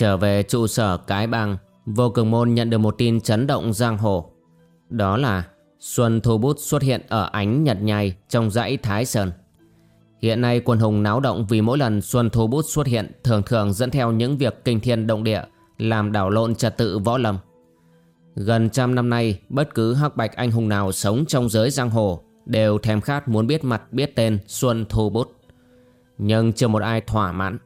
Trở về trụ sở cái bang, vô cường môn nhận được một tin chấn động giang hồ. Đó là Xuân Thu Bút xuất hiện ở ánh nhật nhai trong dãy Thái Sơn. Hiện nay quân hùng náo động vì mỗi lần Xuân Thu Bút xuất hiện thường thường dẫn theo những việc kinh thiên động địa làm đảo lộn trật tự võ lâm. Gần trăm năm nay, bất cứ hắc bạch anh hùng nào sống trong giới giang hồ đều thèm khát muốn biết mặt biết tên Xuân Thu Bút. Nhưng chưa một ai thỏa mãn.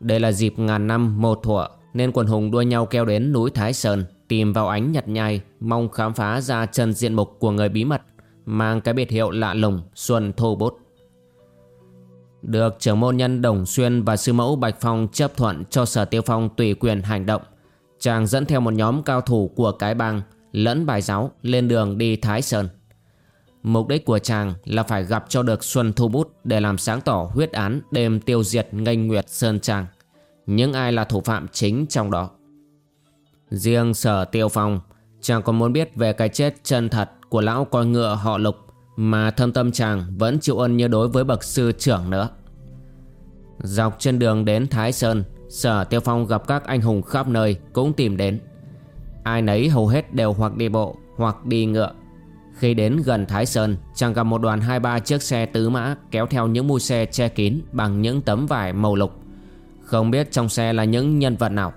Đây là dịp ngàn năm một thuở nên quần hùng đua nhau keo đến núi Thái Sơn tìm vào ánh nhặt nhai mong khám phá ra chân diện mục của người bí mật mang cái biệt hiệu lạ lùng Xuân Thô Bút. Được trưởng môn nhân Đồng Xuyên và sư mẫu Bạch Phong chấp thuận cho Sở Tiêu Phong tùy quyền hành động, chàng dẫn theo một nhóm cao thủ của cái bang lẫn bài giáo lên đường đi Thái Sơn. Mục đích của chàng là phải gặp cho được Xuân Thu Bút để làm sáng tỏ huyết án đêm tiêu diệt nghênh nguyệt Sơn Trang. Những ai là thủ phạm chính trong đó. Riêng sở tiêu phong, chàng còn muốn biết về cái chết chân thật của lão coi ngựa họ lục mà thâm tâm chàng vẫn chịu ơn như đối với bậc sư trưởng nữa. Dọc trên đường đến Thái Sơn, sở tiêu phong gặp các anh hùng khắp nơi cũng tìm đến. Ai nấy hầu hết đều hoặc đi bộ hoặc đi ngựa khi đến gần Thái Sơn, chàng gặp một đoàn hai ba chiếc xe tứ mã kéo theo những mui xe che kín bằng những tấm vải màu lục. Không biết trong xe là những nhân vật nào.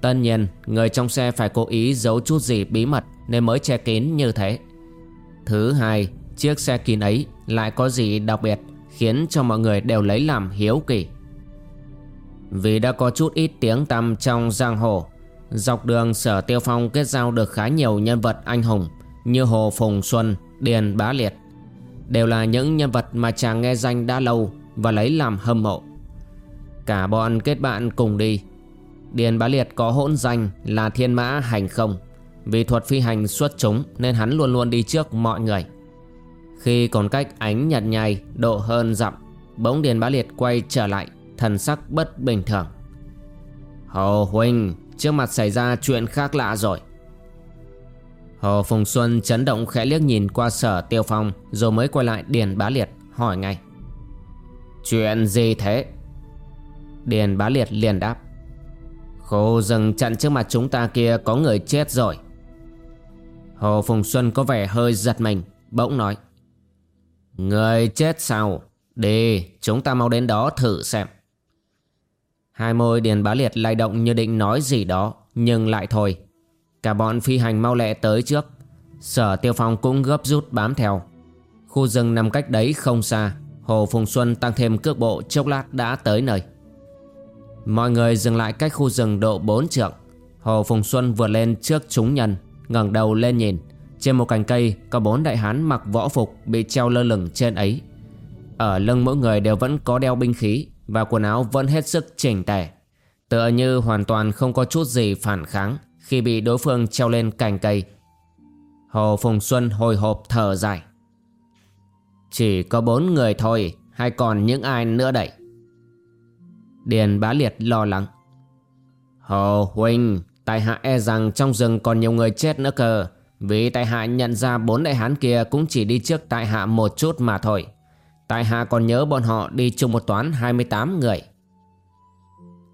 Tất nhiên, người trong xe phải cố ý giấu chút gì bí mật nên mới che kín như thế. Thứ hai, chiếc xe kín ấy lại có gì đặc biệt khiến cho mọi người đều lấy làm hiếu kỳ. Vì đã có chút ít tiếng tăm trong giang hồ, dọc đường sở tiêu phong kết giao được khá nhiều nhân vật anh hùng như Hồ Phùng Xuân, Điền Bá Liệt đều là những nhân vật mà chàng nghe danh đã lâu và lấy làm hâm mộ. Cả bọn kết bạn cùng đi. Điền Bá Liệt có hỗn danh là thiên mã hành không. Vì thuật phi hành xuất chúng nên hắn luôn luôn đi trước mọi người. Khi còn cách ánh nhật nhai độ hơn dặm, bỗng Điền Bá Liệt quay trở lại, thần sắc bất bình thường. Hồ Huynh, trước mặt xảy ra chuyện khác lạ rồi. Hồ Phùng Xuân chấn động khẽ liếc nhìn qua sở tiêu phong Rồi mới quay lại Điền Bá Liệt hỏi ngay. Chuyện gì thế? Điền Bá Liệt liền đáp. Khu rừng chặn trước mặt chúng ta kia có người chết rồi. Hồ Phùng Xuân có vẻ hơi giật mình Bỗng nói. Người chết sao? Đi, chúng ta mau đến đó thử xem. Hai môi Điền Bá Liệt lay động như định nói gì đó Nhưng lại thôi. Cả bọn phi hành mau lẹ tới trước. Sở Tiêu Phong cũng gấp rút bám theo. Khu rừng nằm cách đấy không xa. Hồ Phùng Xuân tăng thêm cước bộ chốc lát đã tới nơi. Mọi người dừng lại cách khu rừng độ 4 trượng. Hồ Phùng Xuân vượt lên trước chúng nhân, ngẩng đầu lên nhìn. Trên một cành cây có bốn đại hán mặc võ phục bị treo lơ lửng trên ấy. Ở lưng mỗi người đều vẫn có đeo binh khí Và quần áo vẫn hết sức chỉnh tề. Tựa như hoàn toàn không có chút gì phản kháng khi bị đối phương treo lên cành cây. Hồ Phùng Xuân hồi hộp thở dài. Chỉ có bốn người thôi, hay còn những ai nữa đẩy Điền Bá Liệt lo lắng. Hồ Huynh, tại hạ e rằng trong rừng còn nhiều người chết nữa cơ. Vì tại hạ nhận ra bốn đại hán kia cũng chỉ đi trước tại hạ một chút mà thôi. Tại hạ còn nhớ bọn họ đi chung một toán 28 người.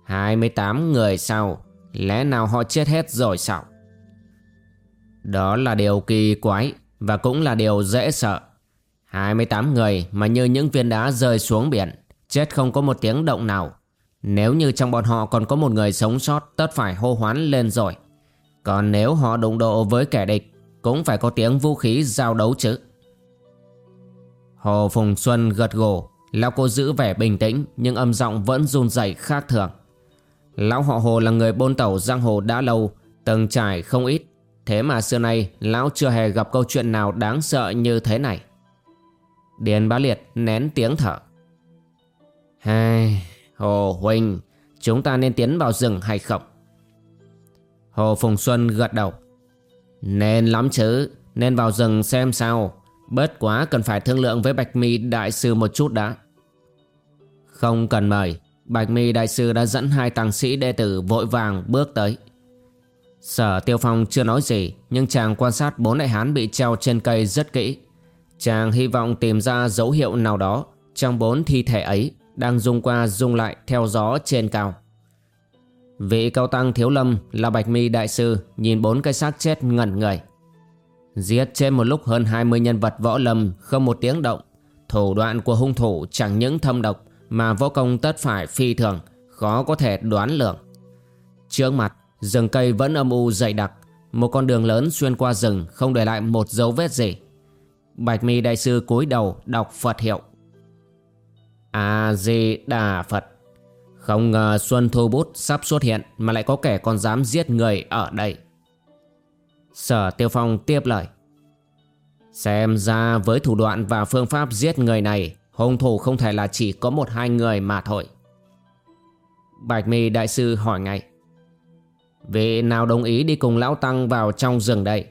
28 người sao? Lẽ nào họ chết hết rồi sao? Đó là điều kỳ quái và cũng là điều dễ sợ. 28 người mà như những viên đá rơi xuống biển, chết không có một tiếng động nào. Nếu như trong bọn họ còn có một người sống sót tất phải hô hoán lên rồi. Còn nếu họ đụng độ với kẻ địch, cũng phải có tiếng vũ khí giao đấu chứ. Hồ Phùng Xuân gật gù, Lão cô giữ vẻ bình tĩnh nhưng âm giọng vẫn run rẩy khác thường. Lão họ Hồ là người bôn tẩu giang hồ đã lâu, từng trải không ít. Thế mà xưa nay lão chưa hề gặp câu chuyện nào đáng sợ như thế này. Điền bá liệt nén tiếng thở. Hai, Hồ Huynh, chúng ta nên tiến vào rừng hay không? Hồ Phùng Xuân gật đầu. Nên lắm chứ, nên vào rừng xem sao. Bớt quá cần phải thương lượng với Bạch Mi Đại Sư một chút đã. Không cần mời, Bạch Mi Đại Sư đã dẫn hai tăng sĩ đệ tử vội vàng bước tới. Sở Tiêu Phong chưa nói gì, nhưng chàng quan sát bốn đại hán bị treo trên cây rất kỹ. Chàng hy vọng tìm ra dấu hiệu nào đó trong bốn thi thể ấy đang rung qua rung lại theo gió trên cao. Vị cao tăng thiếu lâm là Bạch Mi Đại Sư nhìn bốn cái xác chết ngẩn người. Giết trên một lúc hơn 20 nhân vật võ lâm không một tiếng động. Thủ đoạn của hung thủ chẳng những thâm độc mà võ công tất phải phi thường, khó có thể đoán lường. Trước mặt, rừng cây vẫn âm u dày đặc, một con đường lớn xuyên qua rừng không để lại một dấu vết gì. Bạch mi đại sư cúi đầu đọc Phật hiệu. A-di-đà Phật. Không ngờ Xuân Thu Bút sắp xuất hiện mà lại có kẻ còn dám giết người ở đây. Sở Tiêu Phong tiếp lời. Xem ra với thủ đoạn và phương pháp giết người này, hung thủ không thể là chỉ có một hai người mà thôi. Bạch mi đại sư hỏi ngay. Vị nào đồng ý đi cùng lão tăng vào trong rừng đây?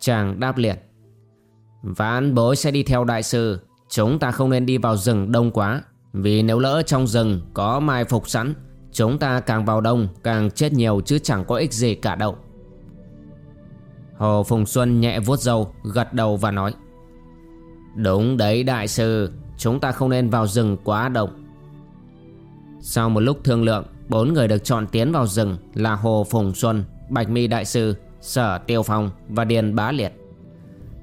Chàng đáp liền. Vãn bối sẽ đi theo đại sư, chúng ta không nên đi vào rừng đông quá, vì nếu lỡ trong rừng có mai phục sẵn, chúng ta càng vào đông càng chết nhiều chứ chẳng có ích gì cả đâu. Hồ Phùng Xuân nhẹ vuốt râu Gật đầu và nói Đúng đấy, đại sư. Chúng ta không nên vào rừng quá đông Sau một lúc thương lượng, Bốn người được chọn tiến vào rừng Là Hồ Phùng Xuân, Bạch Mi Đại Sư, Sở Tiêu Phong Và Điền Bá Liệt.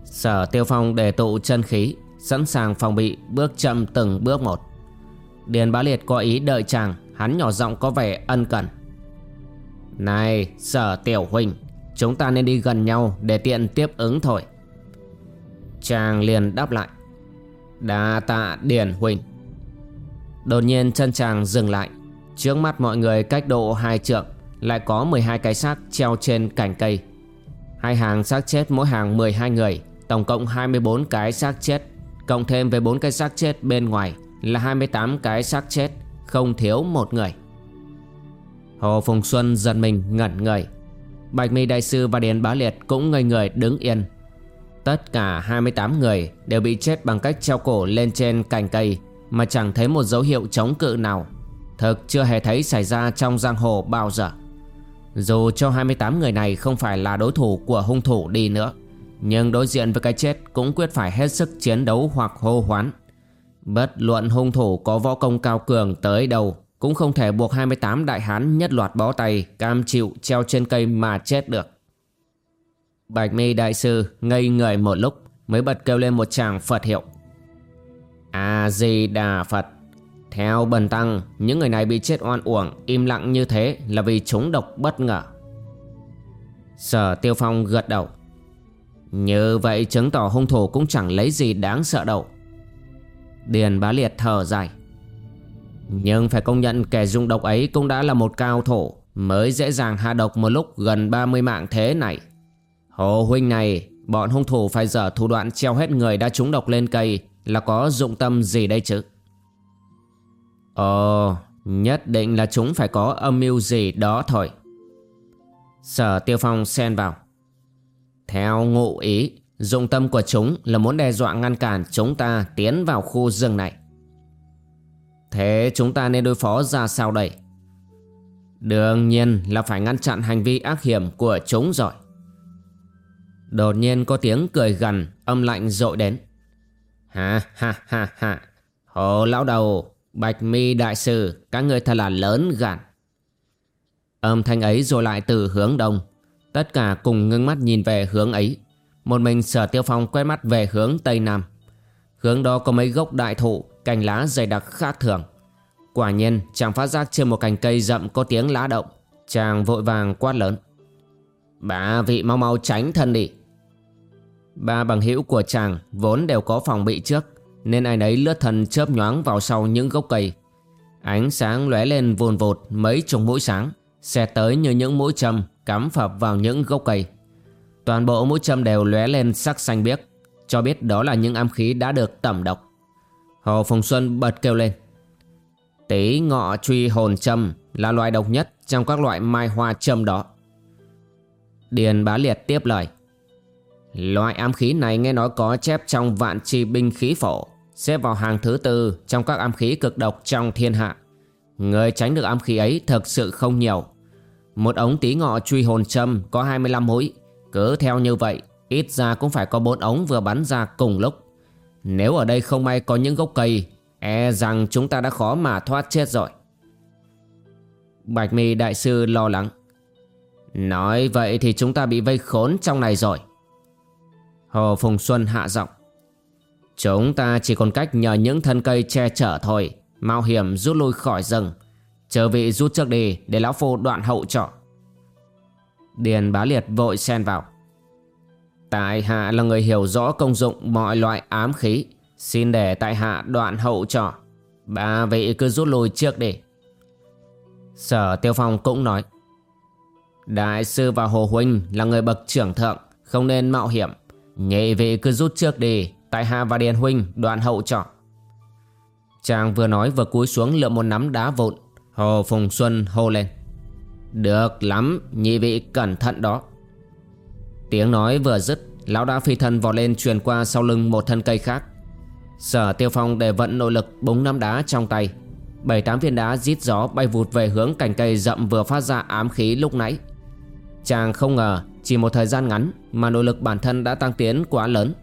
Sở Tiêu Phong để tụ chân khí, Sẵn sàng phòng bị bước chậm từng bước một. Điền Bá Liệt có ý đợi chàng, Hắn nhỏ giọng có vẻ ân cần. Này, Sở Tiểu Huynh Chúng ta nên đi gần nhau để tiện tiếp ứng thôi. Chàng liền đáp lại. Đa tạ Điền Huỳnh. Đột nhiên chân chàng dừng lại. Trước mắt mọi người cách độ hai trượng, Lại có 12 cái xác treo trên cành cây. Hai hàng xác chết, mỗi hàng 12 người, Tổng cộng 24 cái xác chết. Cộng thêm với 4 cái xác chết bên ngoài Là 28 cái xác chết, Không thiếu một người. Hồ Phùng Xuân giật mình ngẩn người. Bạch Mi Đại Sư và Điền Bá Liệt cũng ngây người đứng yên. Tất cả 28 người đều bị chết bằng cách treo cổ lên trên cành cây Mà chẳng thấy một dấu hiệu chống cự nào. Thực chưa hề thấy xảy ra trong giang hồ bao giờ. Dù cho 28 người này không phải là đối thủ của hung thủ đi nữa, Nhưng đối diện với cái chết cũng quyết phải hết sức chiến đấu hoặc hô hoán. Bất luận hung thủ có võ công cao cường tới đâu, cũng không thể buộc 28 đại hán nhất loạt bó tay, cam chịu treo trên cây mà chết được. Bạch mi đại sư ngây người một lúc, mới bật kêu lên một tràng Phật hiệu. A-di-đà Phật, Theo bần tăng, Những người này bị chết oan uổng, Im lặng như thế là vì chúng độc bất ngờ. Sở Tiêu Phong gật đầu. Như vậy chứng tỏ hung thủ cũng chẳng lấy gì đáng sợ đâu. Điền bá liệt thở dài. Nhưng phải công nhận kẻ dùng độc ấy cũng đã là một cao thủ, Mới dễ dàng hạ độc một lúc gần 30 mạng thế này. Hồ huynh này, Bọn hung thủ phải dở thủ đoạn treo hết người đã trúng độc lên cây Là có dụng tâm gì đây chứ Ồ Nhất định là chúng phải có âm mưu gì đó thôi Sở Tiêu Phong xen vào Theo ngụ ý, Dụng tâm của chúng là muốn đe dọa ngăn cản chúng ta tiến vào khu rừng này Thế chúng ta nên đối phó ra sao đây? Đương nhiên là phải ngăn chặn hành vi ác hiểm của chúng rồi. Đột nhiên có tiếng cười gần, âm lạnh dội đến. Ha ha ha ha, hồ lão đầu, bạch mi đại sư, các người thật là lớn gan. Âm thanh ấy rồi lại từ hướng đông. Tất cả cùng ngưng mắt nhìn về hướng ấy. Một mình sở tiêu phong quét mắt về hướng tây nam. Hướng đó có mấy gốc đại thụ cành lá dày đặc khác thường. Quả nhiên chàng phát giác trên một cành cây rậm có tiếng lá động. Chàng vội vàng quát lớn. Bà vị mau mau tránh thân đi. Ba bằng hữu của chàng vốn đều có phòng bị trước. Nên ai nấy lướt thần chớp nhoáng vào sau những gốc cây Ánh sáng lóe lên vồn vột mấy chục mũi sáng, Xẹt tới như những mũi châm cắm phập vào những gốc cây Toàn bộ mũi châm đều lóe lên sắc xanh biếc, Cho biết đó là những âm khí đã được tẩm độc Hồ Phùng Xuân bật kêu lên Tí ngọ truy hồn châm là loại độc nhất trong các loại mai hoa châm đó. Điền bá liệt tiếp lời. Loại ám khí này nghe nói có chép trong vạn chi binh khí phổ, xếp vào hàng thứ tư trong các ám khí cực độc trong thiên hạ. Người tránh được ám khí ấy thực sự không nhiều. Một ống tí ngọ truy hồn châm có 25 mũi, cứ theo như vậy, ít ra cũng phải có bốn ống vừa bắn ra cùng lúc. Nếu ở đây không may có những gốc cây E rằng chúng ta đã khó mà thoát chết rồi Bạch mi đại sư lo lắng Nói vậy thì chúng ta bị vây khốn trong này rồi Hồ Phùng Xuân hạ giọng. Chúng ta chỉ còn cách nhờ những thân cây che chở thôi. Mạo hiểm rút lui khỏi rừng. Chờ vị rút trước đi để lão phu đoạn hậu trọ. Điền bá liệt vội xen vào. Tại hạ là người hiểu rõ công dụng mọi loại ám khí. Xin để tại hạ đoạn hậu trọ. Ba vị cứ rút lui trước đi. Sở Tiêu Phong cũng nói. Đại sư và Hồ Huynh là người bậc trưởng thượng, Không nên mạo hiểm. Nhị vị cứ rút trước đi. Tại hạ và Điền Huynh đoạn hậu trọ. Chàng vừa nói vừa cúi xuống lượm một nắm đá vụn. Hồ Phùng Xuân hô lên. Được lắm, Nhị vị cẩn thận đó. Tiếng nói vừa dứt, Lão đã phi thân vọt lên truyền qua sau lưng một thân cây khác. Sở Tiêu Phong để vận nội lực búng nắm đá trong tay. Bảy tám viên đá rít gió bay vụt về hướng cành cây rậm vừa phát ra ám khí lúc nãy. Chàng không ngờ chỉ một thời gian ngắn mà nội lực bản thân đã tăng tiến quá lớn.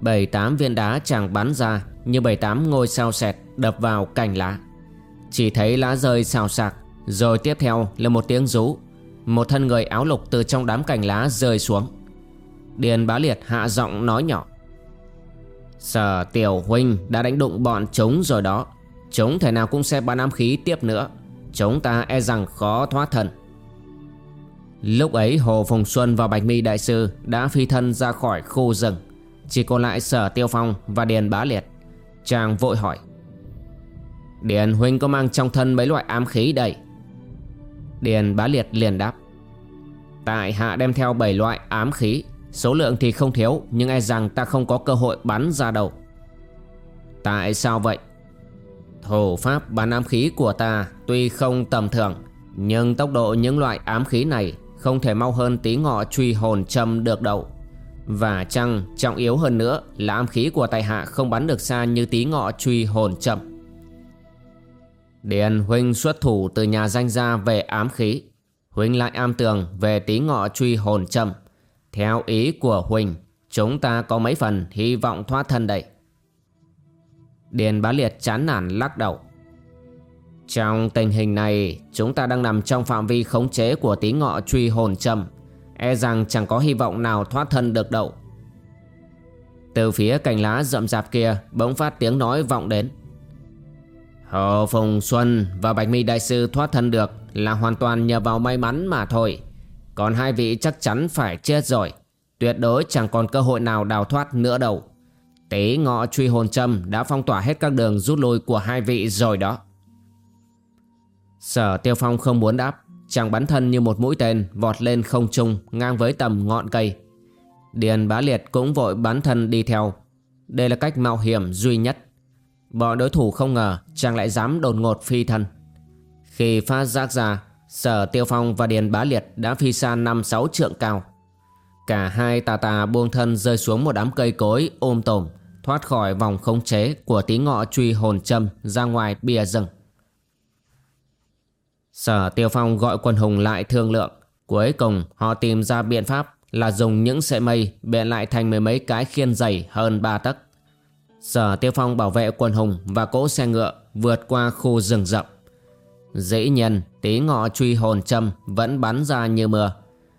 Bảy tám viên đá chàng bắn ra như bảy tám ngôi sao sẹt đập vào cành lá. Chỉ thấy lá rơi xào sạc Rồi tiếp theo là một tiếng rú. Một thân người áo lục từ trong đám cành lá rơi xuống. Điền bá liệt hạ giọng nói nhỏ. Sở tiểu huynh đã đánh đụng bọn chúng rồi đó. Chúng thể nào cũng sẽ bắn ám khí tiếp nữa. Chúng ta e rằng khó thoát thân. Lúc ấy Hồ Phùng Xuân và Bạch Mi Đại Sư đã phi thân ra khỏi khu rừng. Chỉ còn lại Sở Tiêu Phong và Điền Bá Liệt. Chàng vội hỏi, Điền huynh có mang trong thân mấy loại ám khí đây? Điền Bá Liệt liền đáp, Tại hạ đem theo 7 loại ám khí, Số lượng thì không thiếu, Nhưng e rằng ta không có cơ hội bắn ra đầu Tại sao vậy? Thủ pháp bắn ám khí của ta tuy không tầm thường, Nhưng tốc độ những loại ám khí này không thể mau hơn tí ngọ truy hồn châm được đâu. Và chăng trọng yếu hơn nữa Là ám khí của tài hạ không bắn được xa như tí ngọ truy hồn châm Điền huynh xuất thủ từ nhà danh gia về ám khí. Huynh lại am tường về tí ngọ truy hồn châm theo ý của huynh, Chúng ta có mấy phần hy vọng thoát thân đây? Điền bá liệt chán nản lắc đầu. Trong tình hình này, Chúng ta đang nằm trong phạm vi khống chế Của tí ngọ truy hồn châm E rằng chẳng có hy vọng nào thoát thân được đâu. Từ phía cành lá rậm rạp kia, Bỗng phát tiếng nói vọng đến. Hồ Phùng Xuân và Bạch Mi Đại Sư thoát thân được Là hoàn toàn nhờ vào may mắn mà thôi. Còn hai vị chắc chắn phải chết rồi. Tuyệt đối chẳng còn cơ hội nào đào thoát nữa đâu. Tế ngọ truy hồn châm đã phong tỏa hết các đường rút lui của hai vị rồi đó. Sở Tiêu Phong không muốn đáp. Chàng bắn thân như một mũi tên vọt lên không trung ngang với tầm ngọn cây. Điền bá liệt cũng vội bắn thân đi theo. Đây là cách mạo hiểm duy nhất. Bọn đối thủ không ngờ chàng lại dám đột ngột phi thân. Khi phát giác ra Sở Tiêu Phong và Điền Bá Liệt đã phi xa năm sáu trượng cao. Cả hai tà tà buông thân rơi xuống một đám cây cối ôm tổm, thoát khỏi vòng khống chế của tí ngọ truy hồn châm ra ngoài bìa rừng. Sở Tiêu Phong gọi quân hùng lại thương lượng. Cuối cùng, họ tìm ra biện pháp là dùng những sợi mây bện lại thành mười mấy cái khiên dày hơn ba tấc. Sở Tiêu Phong bảo vệ quân hùng và cỗ xe ngựa vượt qua khu rừng rậm. Dĩ nhiên, tí ngọ truy hồn châm vẫn bắn ra như mưa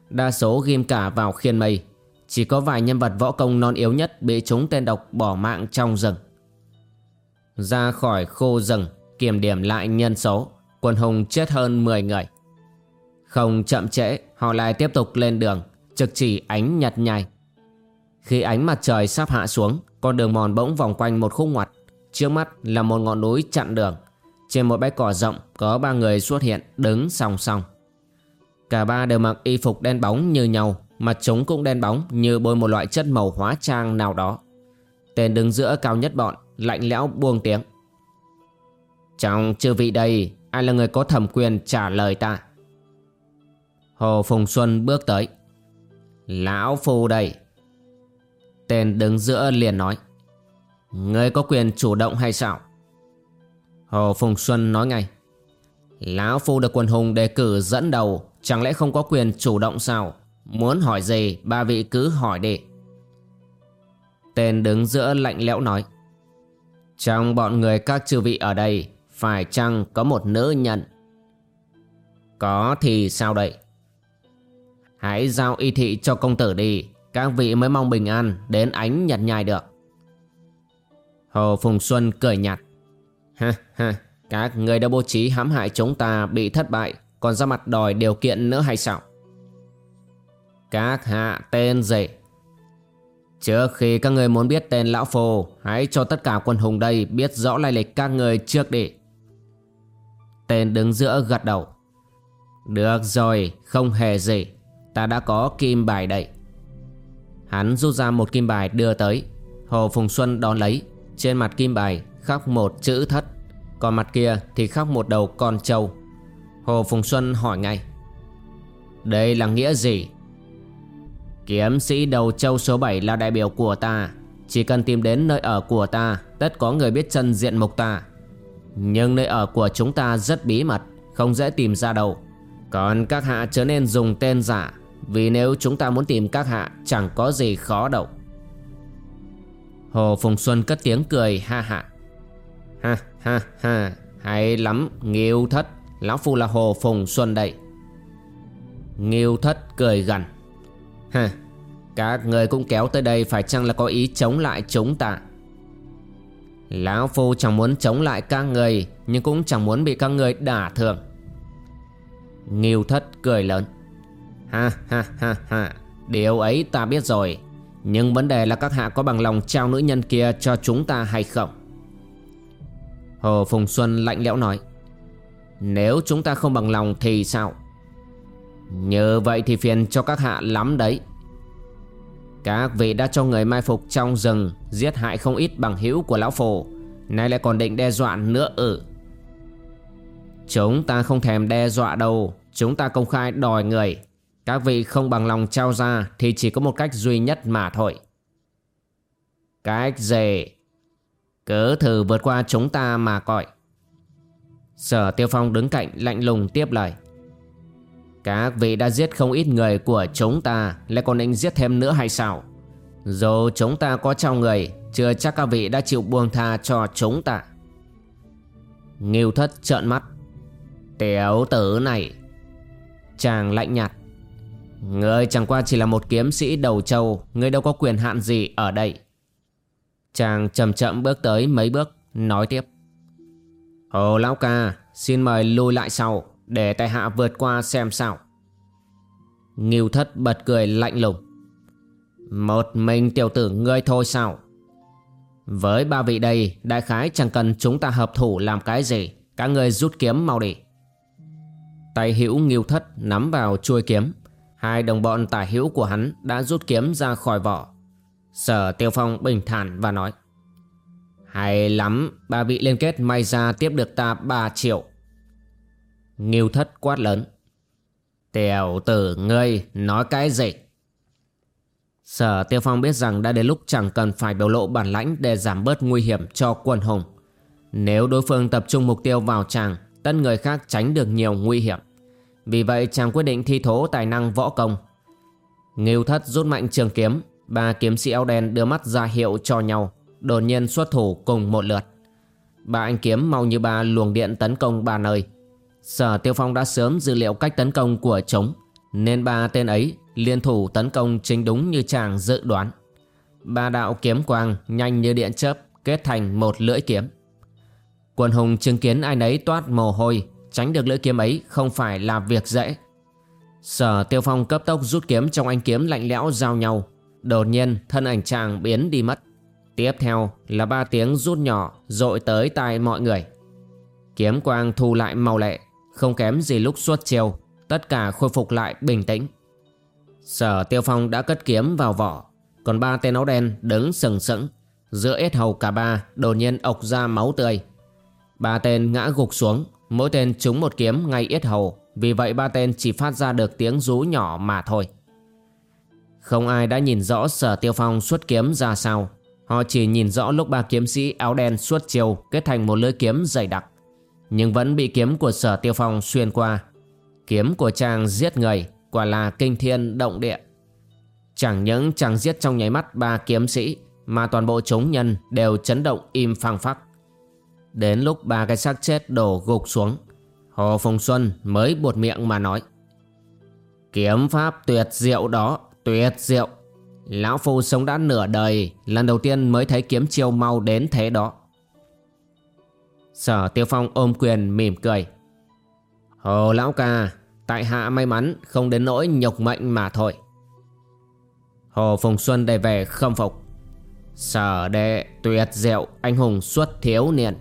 Đa số ghim cả vào khiên mây Chỉ có vài nhân vật võ công non yếu nhất Bị chúng tên độc bỏ mạng trong rừng Ra khỏi khu rừng, Kiểm điểm lại nhân số Quân hùng chết hơn 10 người. Không chậm trễ, Họ lại tiếp tục lên đường, Trực chỉ ánh nhật nhai Khi ánh mặt trời sắp hạ xuống, Con đường mòn bỗng vòng quanh một khúc ngoặt. Trước mắt là một ngọn núi chặn đường. Trên một bãi cỏ rộng, Có ba người xuất hiện, đứng song song. Cả ba đều mặc y phục đen bóng như nhau, Mặt chúng cũng đen bóng như bôi một loại chất màu hóa trang nào đó. Tên đứng giữa cao nhất bọn, Lạnh lẽo buông tiếng. Trong chư vị đây Ai là người có thẩm quyền trả lời ta? Hồ Phùng Xuân bước tới. Lão Phu đây. Tên đứng giữa liền nói. Ngươi có quyền chủ động hay sao? Hồ Phùng Xuân nói ngay. Lão Phu được quần hùng đề cử dẫn đầu, Chẳng lẽ không có quyền chủ động sao? Muốn hỏi gì, ba vị cứ hỏi đi. Tên đứng giữa lạnh lẽo nói. Trong bọn người các chư vị ở đây phải chăng có một nữ nhân? Có thì sao đây? Hãy giao y thị cho công tử đi. Các vị mới mong bình an, Đến ánh nhật nhai được. Hồ Phùng Xuân cười nhạt. Ha ha, Các người đã bố trí hãm hại chúng ta bị thất bại, Còn ra mặt đòi điều kiện nữa hay sao? Các hạ tên gì? Trước khi các người muốn biết tên Lão Phù Hãy cho tất cả quân hùng đây biết rõ lai lịch các người trước đi. Tên đứng giữa gật đầu. Được rồi, không hề gì. Ta đã có kim bài đậy Hắn rút ra một kim bài đưa tới. Hồ Phùng Xuân đón lấy. Trên mặt kim bài khắc một chữ thất. Còn mặt kia thì khắc một đầu con trâu. Hồ Phùng Xuân hỏi ngay. Đây là nghĩa gì? Kiếm sĩ đầu châu số 7 là đại biểu của ta. Chỉ cần tìm đến nơi ở của ta Tất có người biết chân diện mục ta. Nhưng nơi ở của chúng ta rất bí mật Không dễ tìm ra đâu. Còn các hạ chớ nên dùng tên giả Vì nếu chúng ta muốn tìm các hạ Chẳng có gì khó đâu. Hồ Phùng Xuân cất tiếng cười ha ha. Ha ha ha Hay lắm Nghiêu thất. Lão Phu là Hồ Phùng Xuân đây. Nghiêu thất cười gần Ha, các người cũng kéo tới đây phải chăng là có ý chống lại chúng ta? Lão Phu chẳng muốn chống lại các người, Nhưng cũng chẳng muốn bị các người đả thương Nghiêu thất cười lớn. Ha ha ha ha, Điều ấy ta biết rồi. Nhưng vấn đề là các hạ có bằng lòng trao nữ nhân kia cho chúng ta hay không? Hồ Phùng Xuân lạnh lẽo nói. Nếu chúng ta không bằng lòng thì sao? Như vậy thì phiền cho các hạ lắm đấy. Các vị đã cho người mai phục trong rừng, Giết hại không ít bằng hữu của lão phổ. Nay lại còn định đe dọa nữa ử Chúng ta không thèm đe dọa đâu, Chúng ta công khai đòi người. Các vị không bằng lòng trao ra Thì chỉ có một cách duy nhất mà thôi. Cách gì? Cứ thử vượt qua chúng ta mà coi. Sở Tiêu Phong đứng cạnh lạnh lùng tiếp lời các vị đã giết không ít người của chúng ta, Lại còn định giết thêm nữa hay sao? Dù chúng ta có trong người, Chưa chắc các vị đã chịu buông tha cho chúng ta. Nghiêu thất trợn mắt. Tiểu tử này. Chàng lạnh nhạt. Ngươi chẳng qua chỉ là một kiếm sĩ đầu châu Ngươi đâu có quyền hạn gì ở đây. Chàng chậm chậm bước tới mấy bước, Nói tiếp. Hồ Lão Ca, Xin mời lui lại sau để tại hạ vượt qua xem sao. Nghiêu thất bật cười lạnh lùng. Một mình tiểu tử ngươi thôi sao? Với ba vị đây Đại khái chẳng cần chúng ta hợp thủ làm cái gì. Các ngươi rút kiếm mau đi. Tay hữu nghiêu thất nắm vào chuôi kiếm. Hai đồng bọn tả hữu của hắn đã rút kiếm ra khỏi vỏ. Sở Tiêu Phong bình thản và nói. Hay lắm, ba vị liên kết may ra tiếp được ta 3 triệu. Nghiêu thất quát lớn. Tiểu tử ngươi nói cái gì? Sở Tiêu Phong biết rằng đã đến lúc chẳng cần phải biểu lộ bản lãnh để giảm bớt nguy hiểm cho quân hùng. Nếu đối phương tập trung mục tiêu vào chàng, tất người khác tránh được nhiều nguy hiểm. Vì vậy chàng quyết định thi thố tài năng võ công. Nghiêu thất rút mạnh trường kiếm, ba kiếm sĩ áo đen đưa mắt ra hiệu cho nhau, đột nhiên xuất thủ cùng một lượt. Ba anh kiếm mau như ba luồng điện tấn công ba nơi. Sở Tiêu Phong đã sớm dự liệu cách tấn công của chúng Nên ba tên ấy liên thủ tấn công chính đúng như chàng dự đoán. Ba đạo kiếm quang nhanh như điện chớp kết thành một lưỡi kiếm. Quần hùng chứng kiến ai nấy toát mồ hôi Tránh được lưỡi kiếm ấy không phải là việc dễ. Sở Tiêu Phong cấp tốc rút kiếm trong anh kiếm lạnh lẽo giao nhau. Đột nhiên thân ảnh chàng biến đi mất. Tiếp theo là ba tiếng rút nhỏ dội tới tai mọi người. Kiếm quang thu lại màu lệ, không kém gì lúc suốt chiều, tất cả khôi phục lại bình tĩnh. Sở Tiêu Phong đã cất kiếm vào vỏ, còn ba tên áo đen đứng sừng sững, giữa yết hầu cả ba đột nhiên ộc ra máu tươi. Ba tên ngã gục xuống, mỗi tên trúng một kiếm ngay yết hầu, vì vậy ba tên chỉ phát ra được tiếng rú nhỏ mà thôi. Không ai đã nhìn rõ sở tiêu phong xuất kiếm ra sao Họ chỉ nhìn rõ lúc ba kiếm sĩ áo đen suốt chiều kết thành một lưỡi kiếm dày đặc. Nhưng vẫn bị kiếm của sở tiêu phong xuyên qua. Kiếm của chàng giết người, quả là kinh thiên động địa. Chẳng những chàng giết trong nháy mắt ba kiếm sĩ, mà toàn bộ chúng nhân đều chấn động im phăng phắc. Đến lúc ba cái xác chết đổ gục xuống, Hồ Phùng Xuân mới buột miệng mà nói. Kiếm pháp tuyệt diệu đó, tuyệt diệu. Lão Phu sống đã nửa đời Lần đầu tiên mới thấy kiếm chiêu mau đến thế đó Sở Tiêu Phong ôm quyền mỉm cười. Hồ Lão Ca, Tại hạ may mắn không đến nỗi nhục mệnh mà thôi. Hồ Phùng Xuân đầy vẻ khâm phục. Sở đệ tuyệt diệu, anh hùng xuất thiếu niên.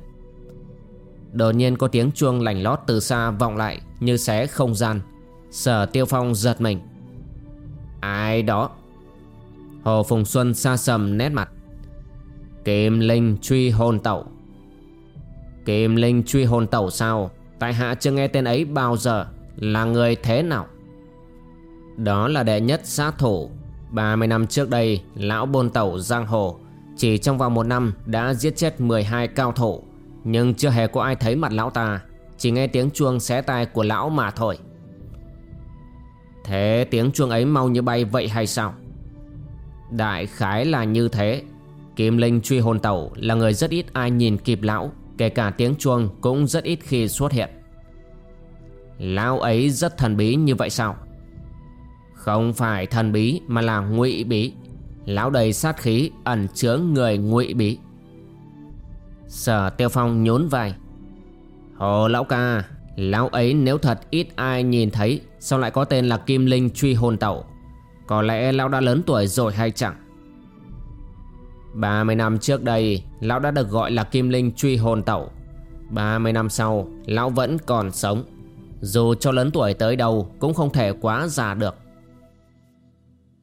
Đột nhiên có tiếng chuông lành lót từ xa vọng lại như xé không gian. Sở Tiêu Phong giật mình. Ai đó? Hồ Phùng Xuân xa sầm nét mặt. Kim Linh truy hồn tẩu. Kim Linh truy hồn tẩu sao? Tại hạ chưa nghe tên ấy bao giờ. Là người thế nào? Đó là đệ nhất sát thủ. 30 năm trước đây, Lão bôn tẩu giang hồ Chỉ trong vòng một năm đã giết chết 12 cao thủ. Nhưng chưa hề có ai thấy mặt lão ta, Chỉ nghe tiếng chuông xé tai của lão mà thôi. Thế tiếng chuông ấy mau như bay vậy hay sao? Đại khái là như thế. Kim Linh truy hồn tẩu là người rất ít ai nhìn kịp lão. Kể cả tiếng chuông cũng rất ít khi xuất hiện. Lão ấy rất thần bí như vậy sao? Không phải thần bí mà là ngụy bí. Lão đầy sát khí, ẩn chứa người ngụy bí. Sở Tiêu Phong nhún vai. Hồ lão ca, Lão ấy nếu thật ít ai nhìn thấy, Sao lại có tên là Kim Linh truy hồn tẩu? Có lẽ lão đã lớn tuổi rồi hay chẳng? 30 năm trước đây, Lão đã được gọi là Kim Linh truy hồn tẩu. 30 năm sau, Lão vẫn còn sống. Dù cho lớn tuổi tới đâu Cũng không thể quá già được.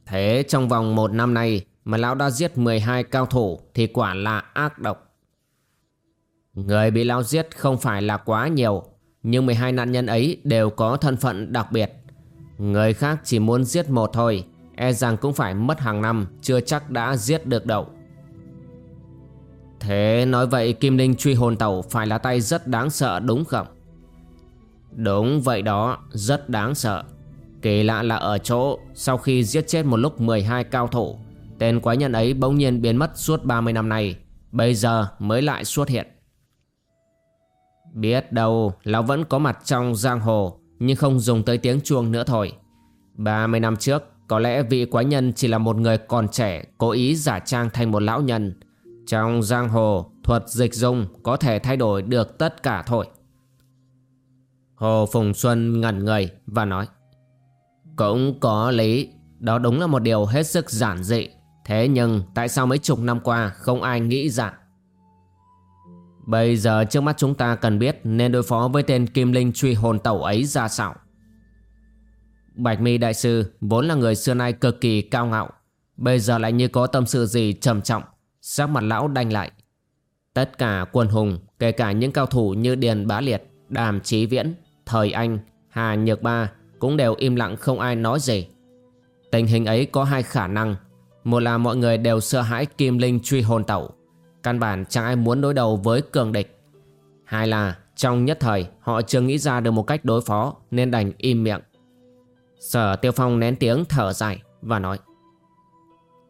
Thế trong vòng một năm nay Mà lão đã giết 12 cao thủ Thì quả là ác độc. Người bị lão giết không phải là quá nhiều, Nhưng 12 nạn nhân ấy đều có thân phận đặc biệt. Người khác chỉ muốn giết một thôi E rằng cũng phải mất hàng năm Chưa chắc đã giết được đậu Thế nói vậy Kim Linh truy hồn tàu Phải là tay rất đáng sợ, đúng không? Đúng vậy đó, Rất đáng sợ. Kỳ lạ là ở chỗ, Sau khi giết chết một lúc 12 cao thủ, Tên quái nhân ấy bỗng nhiên biến mất suốt 30 năm nay, Bây giờ mới lại xuất hiện. Biết đâu, Lão vẫn có mặt trong giang hồ, Nhưng không dùng tới tiếng chuông nữa thôi. 30 năm trước, có lẽ vị quái nhân chỉ là một người còn trẻ, Cố ý giả trang thành một lão nhân trong giang hồ, Thuật dịch dung có thể thay đổi được tất cả thôi. Hồ Phùng Xuân ngẩn người và nói, Cũng có lý. Đó đúng là một điều hết sức giản dị. Thế nhưng tại sao mấy chục năm qua không ai nghĩ ra? Bây giờ trước mắt chúng ta cần biết Nên đối phó với tên Kim Linh truy hồn tẩu ấy ra sao. Bạch mi đại sư vốn là người xưa nay cực kỳ cao ngạo, Bây giờ lại như có tâm sự gì trầm trọng Sắc mặt lão đanh lại. Tất cả quân hùng, Kể cả những cao thủ như Điền Bá Liệt, Đàm Chí Viễn, Thời Anh, Hà Nhược Ba Cũng đều im lặng không ai nói gì. Tình hình ấy có hai khả năng. Một là mọi người đều sợ hãi Kim Linh truy hồn tẩu, Căn bản chẳng ai muốn đối đầu với cường địch. Hai là trong nhất thời, Họ chưa nghĩ ra được một cách đối phó Nên đành im miệng. Sở Tiêu Phong nén tiếng thở dài và nói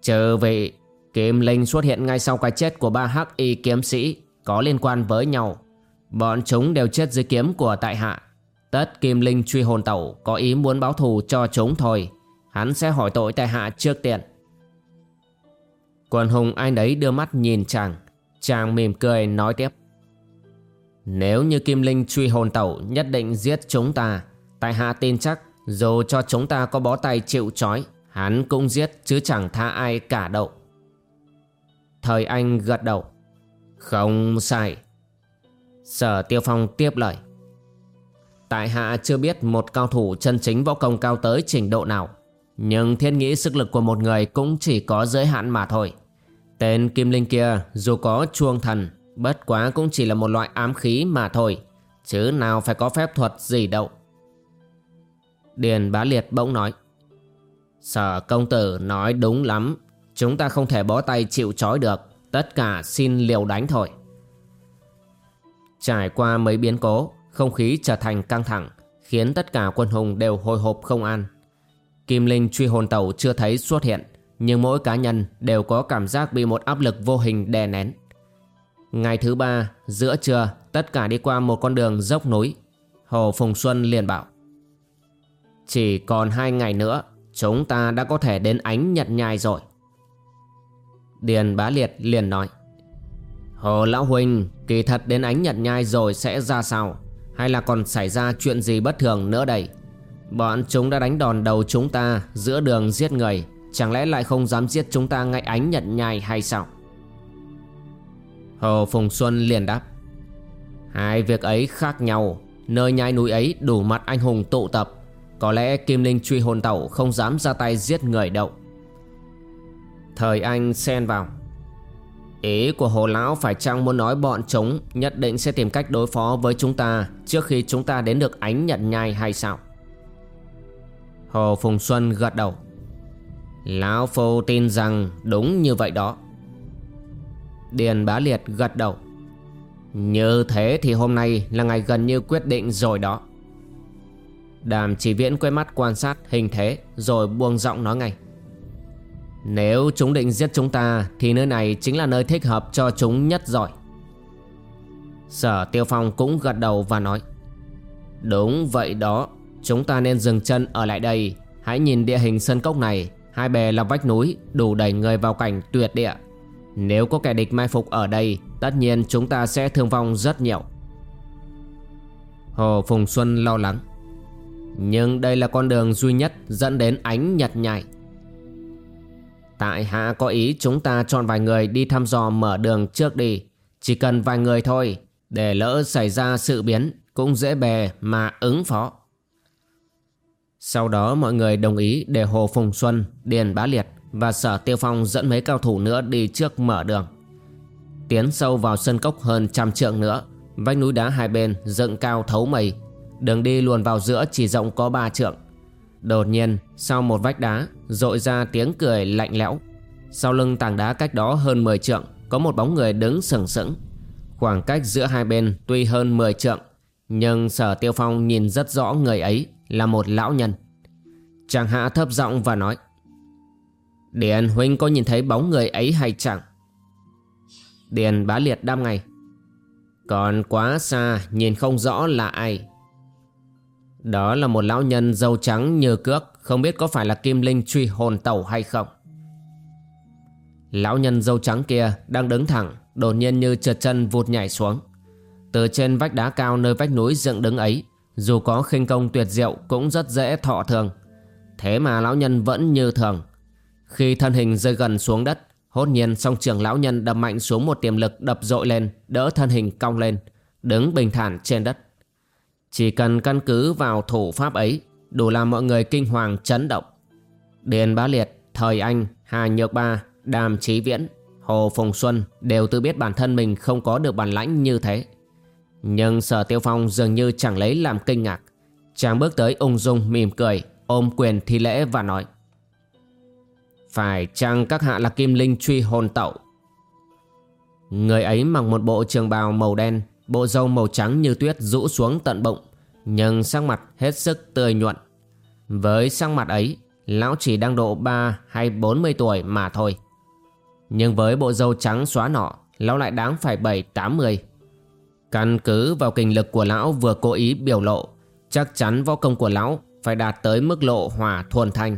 Chờ vị Kim Linh xuất hiện ngay sau cái chết của ba hắc y kiếm sĩ, Có liên quan với nhau. Bọn chúng đều chết dưới kiếm của tại hạ. Tất Kim Linh truy hồn tẩu, Có ý muốn báo thù cho chúng thôi. Hắn sẽ hỏi tội tại hạ trước tiện. Quần hùng anh đấy đưa mắt nhìn chàng. Chàng mỉm cười nói tiếp. Nếu như Kim Linh truy hồn tẩu, Nhất định giết chúng ta. Tại hạ tin chắc, dù cho chúng ta có bó tay chịu trói, Hắn cũng giết chứ chẳng tha ai cả đậu Thời Anh gật đầu. Không sai. Sở Tiêu Phong tiếp lời. Tại hạ chưa biết một cao thủ chân chính võ công cao tới trình độ nào, Nhưng thiên nghĩ sức lực của một người cũng chỉ có giới hạn mà thôi. Tên Kim Linh kia dù có chuông thần, Bất quá cũng chỉ là một loại ám khí mà thôi, Chứ nào phải có phép thuật gì đâu. Điền Bá Liệt bỗng nói. Sở công tử nói đúng lắm. Chúng ta không thể bó tay chịu trói được. Tất cả xin liều đánh thôi. Trải qua mấy biến cố Không khí trở thành căng thẳng Khiến tất cả quân hùng đều hồi hộp không an. Kim Linh truy hồn tàu chưa thấy xuất hiện Nhưng mỗi cá nhân đều có cảm giác bị một áp lực vô hình đè nén. Ngày thứ ba, giữa trưa Tất cả đi qua một con đường dốc núi. Hồ Phùng Xuân liền bảo Chỉ còn hai ngày nữa Chúng ta đã có thể đến ánh nhật nhai rồi. Điền Bá Liệt liền nói, Hồ Lão Huynh Kỳ thật đến ánh nhật nhai rồi sẽ ra sao? Hay là còn xảy ra chuyện gì bất thường nữa đây? Bọn chúng đã đánh đòn đầu chúng ta Giữa đường giết người, Chẳng lẽ lại không dám giết chúng ta ngay ánh nhật nhai hay sao? Hồ Phùng Xuân liền đáp, Hai việc ấy khác nhau. Nơi nhai núi ấy đủ mặt anh hùng tụ tập. Có lẽ Kim Linh truy hồn tẩu Không dám ra tay giết người đâu. Thời anh xen vào. Ý của hồ lão phải chăng muốn nói bọn chúng Nhất định sẽ tìm cách đối phó với chúng ta Trước khi chúng ta đến được ánh nhận nhai hay sao? Hồ Phùng Xuân gật đầu. Lão Phu tin rằng đúng như vậy đó. Điền Bá Liệt gật đầu. Như thế thì hôm nay là ngày gần như quyết định rồi đó. Đàm chỉ viễn quay mắt quan sát hình thế Rồi buông giọng nói ngay. Nếu chúng định giết chúng ta, Thì nơi này chính là nơi thích hợp cho chúng nhất giỏi Sở Tiêu Phong cũng gật đầu và nói, Đúng vậy đó, Chúng ta nên dừng chân ở lại đây. Hãy nhìn địa hình sân cốc này, Hai bề là vách núi, Đủ đẩy người vào cảnh tuyệt địa. Nếu có kẻ địch mai phục ở đây, Tất nhiên chúng ta sẽ thương vong rất nhiều. Hồ Phùng Xuân lo lắng, Nhưng đây là con đường duy nhất Dẫn đến ánh nhật nhại. Tại hạ có ý chúng ta chọn vài người đi thăm dò mở đường trước đi Chỉ cần vài người thôi Để lỡ xảy ra sự biến Cũng dễ bề mà ứng phó Sau đó mọi người đồng ý để Hồ Phùng Xuân, Điền Bá Liệt và sở tiêu phong dẫn mấy cao thủ nữa đi trước mở đường. Tiến sâu vào sân cốc hơn trăm trượng nữa, vách núi đá hai bên dựng cao thấu mây, đường đi luồn vào giữa chỉ rộng có ba trượng. Đột nhiên, sau một vách đá, rội ra tiếng cười lạnh lẽo. Sau lưng tảng đá cách đó hơn 10 trượng, có một bóng người đứng sừng sững. Khoảng cách giữa hai bên tuy hơn 10 trượng, nhưng sở tiêu phong nhìn rất rõ người ấy là một lão nhân. Chàng hạ thấp giọng và nói Điền huynh có nhìn thấy bóng người ấy hay chẳng Điền bá liệt đam ngay Còn quá xa nhìn không rõ là ai đó là một lão nhân dâu trắng như cước Không biết có phải là kim linh truy hồn tẩu hay không. Lão nhân dâu trắng kia đang đứng thẳng Đột nhiên như trượt chân vụt nhảy xuống. Từ trên vách đá cao nơi vách núi dựng đứng ấy Dù có khinh công tuyệt diệu cũng rất dễ thọ thường. Thế mà lão nhân vẫn như thường. Khi thân hình rơi gần xuống đất, hốt nhiên song trưởng lão nhân đập mạnh xuống một tiềm lực đập dội lên, đỡ thân hình cong lên, đứng bình thản trên đất. Chỉ cần căn cứ vào thủ pháp ấy, đủ làm mọi người kinh hoàng chấn động. Điền Bá Liệt, Thời Anh, Hà Nhược Ba, Đàm Chí Viễn, Hồ Phùng Xuân đều tự biết bản thân mình không có được bản lãnh như thế. Nhưng Sở Tiêu Phong dường như chẳng lấy làm kinh ngạc. Chàng bước tới ung dung mỉm cười, ôm quyền thi lễ và nói. Phải chăng các hạ là kim linh truy hồn tẩu Người ấy mặc một bộ trường bào màu đen Bộ râu màu trắng như tuyết rũ xuống tận bụng, Nhưng sắc mặt hết sức tươi nhuận Với sắc mặt ấy, Lão chỉ đang độ 3 hay 40 tuổi mà thôi Nhưng với bộ râu trắng xóa nọ, Lão lại đáng phải 7-80 Căn cứ vào kinh lực của lão vừa cố ý biểu lộ, Chắc chắn võ công của lão phải đạt tới mức lộ hỏa thuần thanh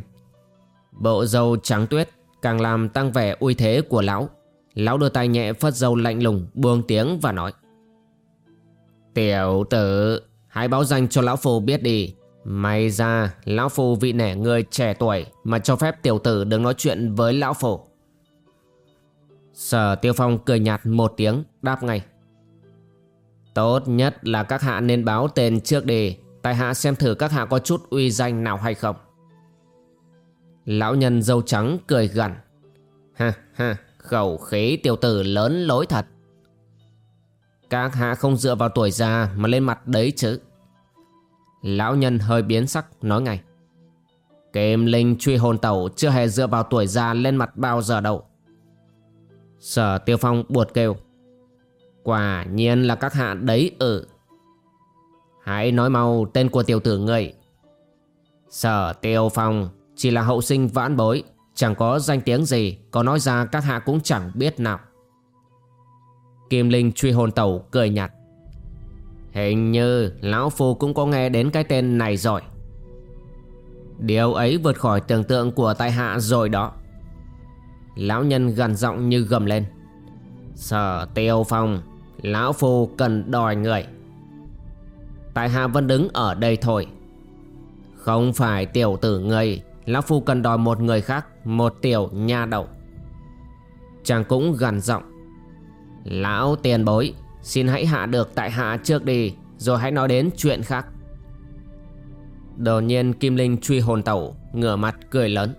Bộ dâu trắng tuyết càng làm tăng vẻ uy thế của lão. Lão đưa tay nhẹ phất dâu lạnh lùng, buông tiếng và nói. Tiểu tử, hãy báo danh cho lão phu biết đi. May ra lão phu vị nể người trẻ tuổi mà cho phép tiểu tử đừng nói chuyện với lão phu. Sở Tiêu Phong cười nhạt một tiếng đáp ngay Tốt nhất là các hạ nên báo tên trước đi Tại hạ xem thử các hạ có chút uy danh nào hay không Lão nhân dâu trắng cười gằn Ha ha Khẩu khí tiểu tử lớn lối thật các hạ không dựa vào tuổi già Mà lên mặt đấy chứ. Lão nhân hơi biến sắc, nói ngay. Kim linh truy hồn tẩu Chưa hề dựa vào tuổi già lên mặt bao giờ đâu. Sở tiêu phong buột kêu. Quả nhiên là các hạ đấy ừ Hãy nói mau tên của tiểu tử ngươi. Sở tiêu phong Chỉ là hậu sinh vãn bối, Chẳng có danh tiếng gì, Có nói ra các hạ cũng chẳng biết nào. Kim Linh truy hồn tẩu, cười nhạt. Hình như Lão Phu cũng có nghe đến cái tên này rồi. Điều ấy vượt khỏi tưởng tượng của tại hạ rồi đó. Lão nhân gần giọng như gầm lên. Sở tiêu phong, Lão Phu cần đòi người. Tại hạ vẫn đứng ở đây thôi. Không phải tiểu tử người Lão Phu cần đòi một người khác, Một tiểu nha đầu. Chàng cũng gần giọng. Lão tiền bối, Xin hãy hạ được tại hạ trước đi, Rồi hãy nói đến chuyện khác. Đột nhiên Kim Linh truy hồn tẩu, Ngửa mặt cười lớn.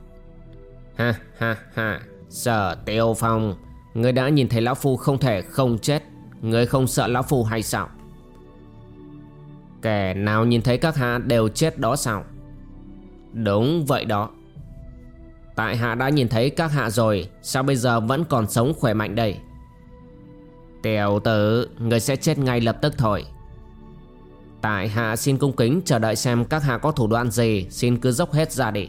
Ha ha ha Sở tiêu phong Người đã nhìn thấy Lão Phu không thể không chết Người không sợ Lão Phu hay sao? Kẻ nào nhìn thấy các hạ đều chết đó sao? Đúng vậy đó. Tại hạ đã nhìn thấy các hạ rồi, Sao bây giờ vẫn còn sống khỏe mạnh đây? Tiểu tử, Người sẽ chết ngay lập tức thôi. Tại hạ xin cung kính chờ đợi xem các hạ có thủ đoạn gì, Xin cứ dốc hết ra đi.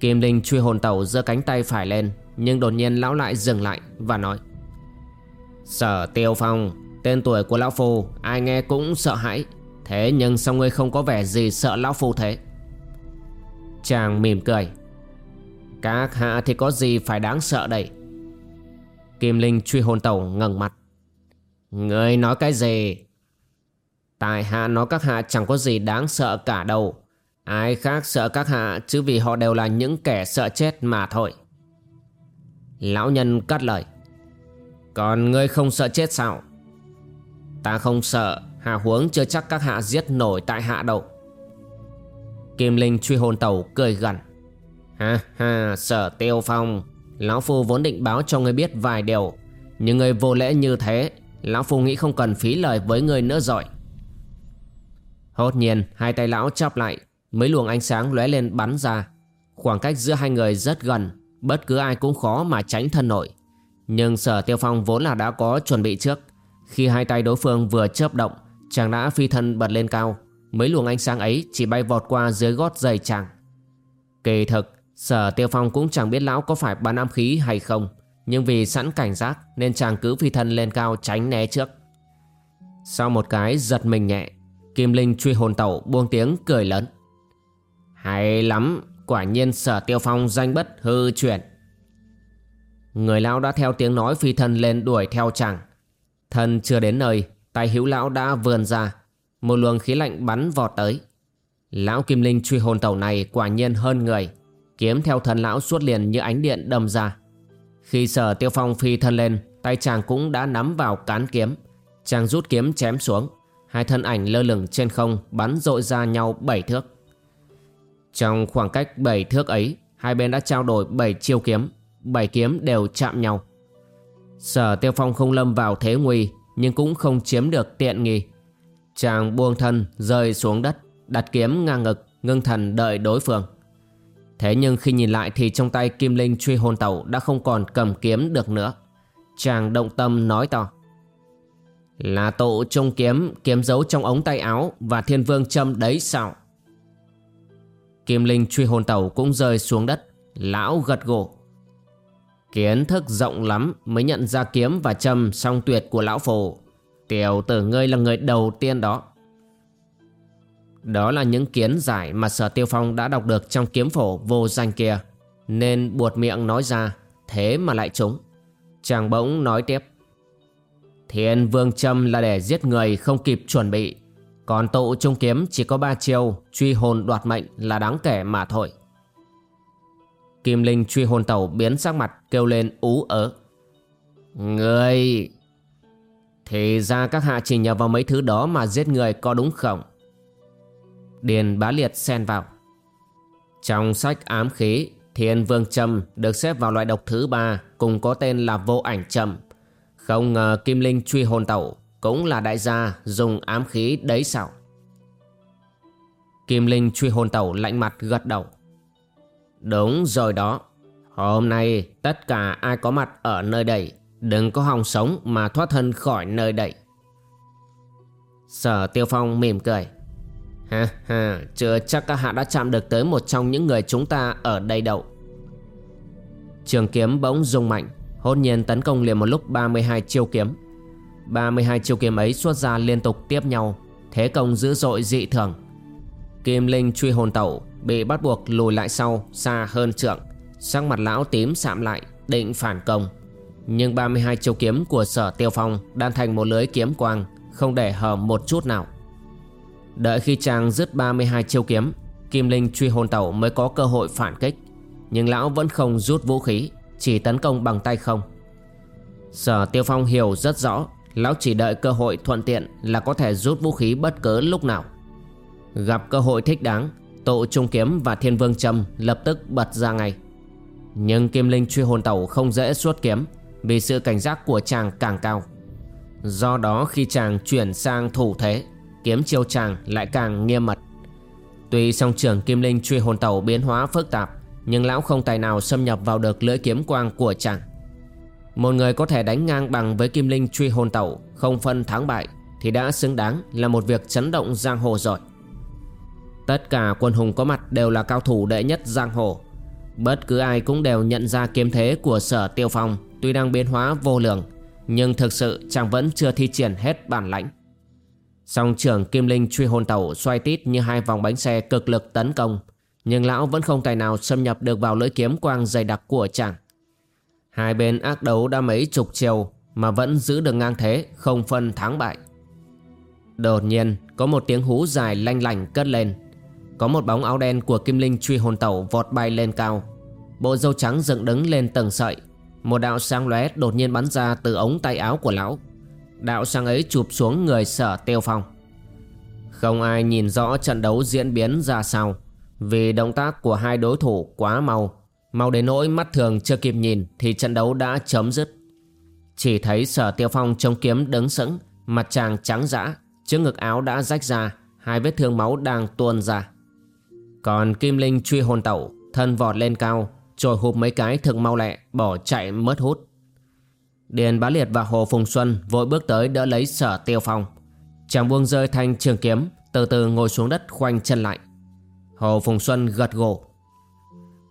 Kim Linh truy hồn tẩu giơ cánh tay phải lên, Nhưng đột nhiên lão lại dừng lại và nói, Sở Tiêu Phong, Tên tuổi của Lão Phu, Ai nghe cũng sợ hãi. Thế nhưng sao ngươi không có vẻ gì sợ Lão Phu thế? Chàng mỉm cười, Các hạ thì có gì phải đáng sợ đây? Kim Linh truy hồn tẩu ngẩng mặt. Ngươi nói cái gì? Tại hạ nói các hạ chẳng có gì đáng sợ cả đâu. Ai khác sợ các hạ chứ vì họ đều là những kẻ sợ chết mà thôi. Lão nhân cắt lời. Còn ngươi không sợ chết sao? Ta không sợ Hà huống chưa chắc các hạ giết nổi tại hạ đâu. Kim Linh truy hồn tẩu cười gằn. Ha ha sở tiêu phong. Lão Phu vốn định báo cho ngươi biết vài điều. Nhưng ngươi vô lễ như thế, Lão Phu nghĩ không cần phí lời với ngươi nữa rồi. Hốt nhiên, hai tay lão chắp lại, Mấy luồng ánh sáng lóe lên bắn ra. Khoảng cách giữa hai người rất gần, Bất cứ ai cũng khó mà tránh thân nổi. Nhưng sở tiêu phong vốn là đã có chuẩn bị trước. Khi hai tay đối phương vừa chớp động, Chàng đã phi thân bật lên cao. Mấy luồng ánh sáng ấy chỉ bay vọt qua dưới gót giày chàng. Kỳ thực Sở tiêu phong cũng chẳng biết lão có phải bán ám khí hay không, Nhưng vì sẵn cảnh giác Nên chàng cứ phi thân lên cao tránh né trước. Sau một cái giật mình nhẹ, Kim Linh truy hồn tẩu, buông tiếng cười lớn. Hay lắm, Quả nhiên sở tiêu phong danh bất hư chuyển Người lão đã theo tiếng nói phi thân lên đuổi theo chàng. Thân chưa đến nơi, Tay hữu lão đã vươn ra, Một luồng khí lạnh bắn vọt tới. Lão Kim Linh truy hồn tẩu này quả nhiên hơn người. Kiếm theo thần lão suốt liền như ánh điện đâm ra. Khi sở tiêu phong phi thân lên, Tay chàng cũng đã nắm vào cán kiếm. Chàng rút kiếm chém xuống, Hai thân ảnh lơ lửng trên không Bắn dội ra nhau bảy thước. Trong khoảng cách bảy thước ấy, Hai bên đã trao đổi bảy chiêu kiếm, Bảy kiếm đều chạm nhau. Sở tiêu phong không lâm vào thế nguy, Nhưng cũng không chiếm được tiện nghi. Chàng buông thân, rơi xuống đất, Đặt kiếm ngang ngực, Ngưng thần đợi đối phương. Thế nhưng khi nhìn lại thì trong tay Kim Linh truy hồn tẩu đã không còn cầm kiếm được nữa. Chàng động tâm nói to. Là tụ trung kiếm, kiếm giấu trong ống tay áo và thiên vương châm đấy sao? Kim Linh truy hồn tẩu cũng rơi xuống đất, lão gật gù. Kiến thức rộng lắm mới nhận ra kiếm và châm song tuyệt của lão phổ. Tiểu tử ngươi là người đầu tiên đó. Đó là những kiến giải mà Sở Tiêu Phong đã đọc được trong kiếm phổ vô danh kia. Nên buột miệng nói ra, Thế mà lại trúng. Chàng bỗng nói tiếp. Thiên Vương Trâm là để giết người không kịp chuẩn bị. Còn tụ trung kiếm chỉ có ba chiêu, Truy hồn đoạt mệnh là đáng kể mà thôi. Kim Linh truy hồn tẩu biến sắc mặt, kêu lên ú ớ. Người... Thì ra các hạ chỉ nhờ vào mấy thứ đó mà giết người có đúng không? Điền bá liệt xen vào. Trong sách ám khí, thiên vương trầm được xếp vào loại độc thứ ba cùng có tên là vô ảnh trầm Không ngờ kim linh truy hồn tẩu cũng là đại gia dùng ám khí đấy sao? Kim linh truy hồn tẩu lạnh mặt gật đầu. Đúng rồi đó. Hôm nay tất cả ai có mặt ở nơi đây đừng có hòng sống mà thoát thân khỏi nơi đây. Sở Tiêu Phong mỉm cười. Ha ha, chưa chắc các hạ đã chạm được tới một trong những người chúng ta ở đây đâu. Trường kiếm bỗng rung mạnh, hôn nhiên tấn công liền một lúc 32 chiêu kiếm. 32 chiêu kiếm ấy xuất ra liên tục tiếp nhau, thế công dữ dội dị thường. Kim Linh truy hồn tẩu bị bắt buộc lùi lại sau xa hơn trượng, sắc mặt lão tím sạm lại, định phản công. Nhưng 32 chiêu kiếm của sở tiêu phong đan thành một lưới kiếm quang, không để hở một chút nào. Đợi khi chàng dứt 32 chiêu kiếm, Kim Linh truy hồn tẩu mới có cơ hội phản kích. Nhưng lão vẫn không rút vũ khí, Chỉ tấn công bằng tay không. Sở Tiêu Phong hiểu rất rõ, Lão chỉ đợi cơ hội thuận tiện Là có thể rút vũ khí bất cứ lúc nào. Gặp cơ hội thích đáng, Tụ Trung Kiếm và Thiên Vương Trâm Lập tức bật ra ngay. Nhưng Kim Linh truy hồn tẩu không dễ suốt kiếm, Vì sự cảnh giác của chàng càng cao. Do đó khi chàng chuyển sang thủ thế kiếm chiêu chàng lại càng nghiêm mật. Tuy song trưởng kim linh truy hồn tàu biến hóa phức tạp, nhưng lão không tài nào xâm nhập vào được lưỡi kiếm quang của chàng. Một người có thể đánh ngang bằng với kim linh truy hồn tàu, không phân thắng bại, thì đã xứng đáng là một việc chấn động giang hồ rồi. Tất cả quân hùng có mặt đều là cao thủ đệ nhất giang hồ. Bất cứ ai cũng đều nhận ra kiếm thế của sở tiêu phong tuy đang biến hóa vô lượng, nhưng thực sự chàng vẫn chưa thi triển hết bản lãnh. Song trưởng kim linh truy hồn tẩu xoay tít như hai vòng bánh xe cực lực tấn công. Nhưng lão vẫn không tài nào xâm nhập được vào lưỡi kiếm quang dày đặc của chàng. Hai bên ác đấu đã mấy chục chiều mà vẫn giữ được ngang thế, không phân thắng bại. Đột nhiên, có một tiếng hú dài lanh lành cất lên. Có một bóng áo đen của kim linh truy hồn tẩu vọt bay lên cao. Bộ dâu trắng dựng đứng lên tầng sợi. Một đạo sáng lóe đột nhiên bắn ra từ ống tay áo của lão Đạo sang ấy chụp xuống người sở tiêu phong. Không ai nhìn rõ trận đấu diễn biến ra sao, Vì động tác của hai đối thủ quá mau. Mau đến nỗi mắt thường chưa kịp nhìn Thì trận đấu đã chấm dứt. Chỉ thấy sở tiêu phong chống kiếm đứng sững, Mặt chàng trắng dã, Trước ngực áo đã rách ra, Hai vết thương máu đang tuôn ra. Còn Kim Linh truy hồn tẩu, Thân vọt lên cao, Trồi hụp mấy cái thực mau lẹ, Bỏ chạy mất hút. Điền Bá Liệt và Hồ Phùng Xuân vội bước tới đỡ lấy sở tiêu phong. Chàng buông rơi thanh trường kiếm, từ từ ngồi xuống đất khoanh chân lại. Hồ Phùng Xuân gật gù.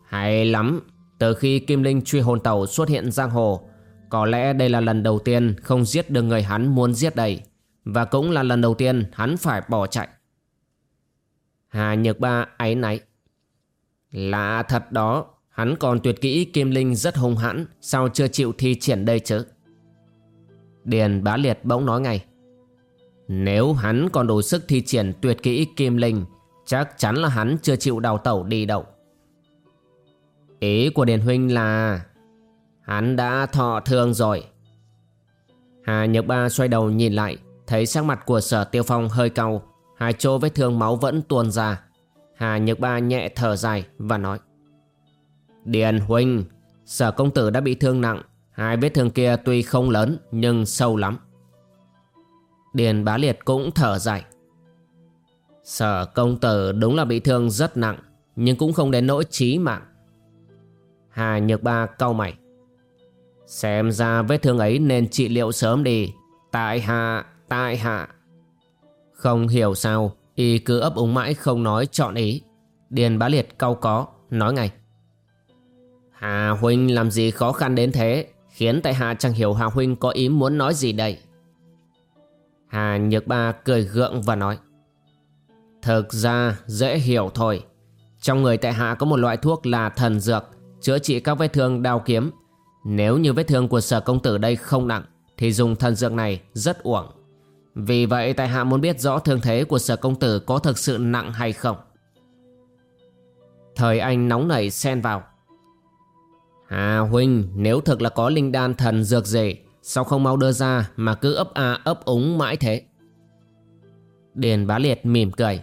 Hay lắm, từ khi Kim Linh truy hồn tàu xuất hiện giang hồ, có lẽ đây là lần đầu tiên không giết được người hắn muốn giết đầy, và cũng là lần đầu tiên hắn phải bỏ chạy. Hà Nhược Ba áy náy. Lạ thật đó, Hắn còn tuyệt kỹ kim linh rất hung hãn, Sao chưa chịu thi triển đây chứ? Điền bá liệt bỗng nói ngay. Nếu hắn còn đủ sức thi triển tuyệt kỹ kim linh, Chắc chắn là hắn chưa chịu đào tẩu đi đâu. Ý của Điền Huynh là, Hắn đã thọ thương rồi. Hà Nhược Ba xoay đầu nhìn lại, Thấy sắc mặt của sở tiêu phong hơi cau, Hai chỗ vết thương máu vẫn tuôn ra. Hà Nhược Ba nhẹ thở dài và nói. Điền huynh, sở công tử đã bị thương nặng, hai vết thương kia tuy không lớn nhưng sâu lắm. Điền bá liệt cũng thở dài. Sở công tử đúng là bị thương rất nặng, nhưng cũng không đến nỗi chí mạng. Hà Nhược Ba cau mày. Xem ra vết thương ấy nên trị liệu sớm đi. Tại hạ, tại hạ. Không hiểu sao, y cứ ấp úng mãi không nói chọn ý. Điền bá liệt cau có, nói ngay. Hà Huynh làm gì khó khăn đến thế? Khiến tại Hạ chẳng hiểu Hà Huynh có ý muốn nói gì đây. Hà Nhược Ba cười gượng và nói, Thực ra dễ hiểu thôi. Trong người tại Hạ có một loại thuốc là thần dược, Chữa trị các vết thương đau kiếm. Nếu như vết thương của sở công tử đây không nặng, Thì dùng thần dược này rất uổng. Vì vậy tại Hạ muốn biết rõ thương thế của sở công tử có thực sự nặng hay không. Thời anh nóng nảy xen vào. Hà huynh nếu thực là có linh đan thần dược gì Sao không mau đưa ra mà cứ ấp a, ấp úng mãi thế? Điền bá liệt mỉm cười.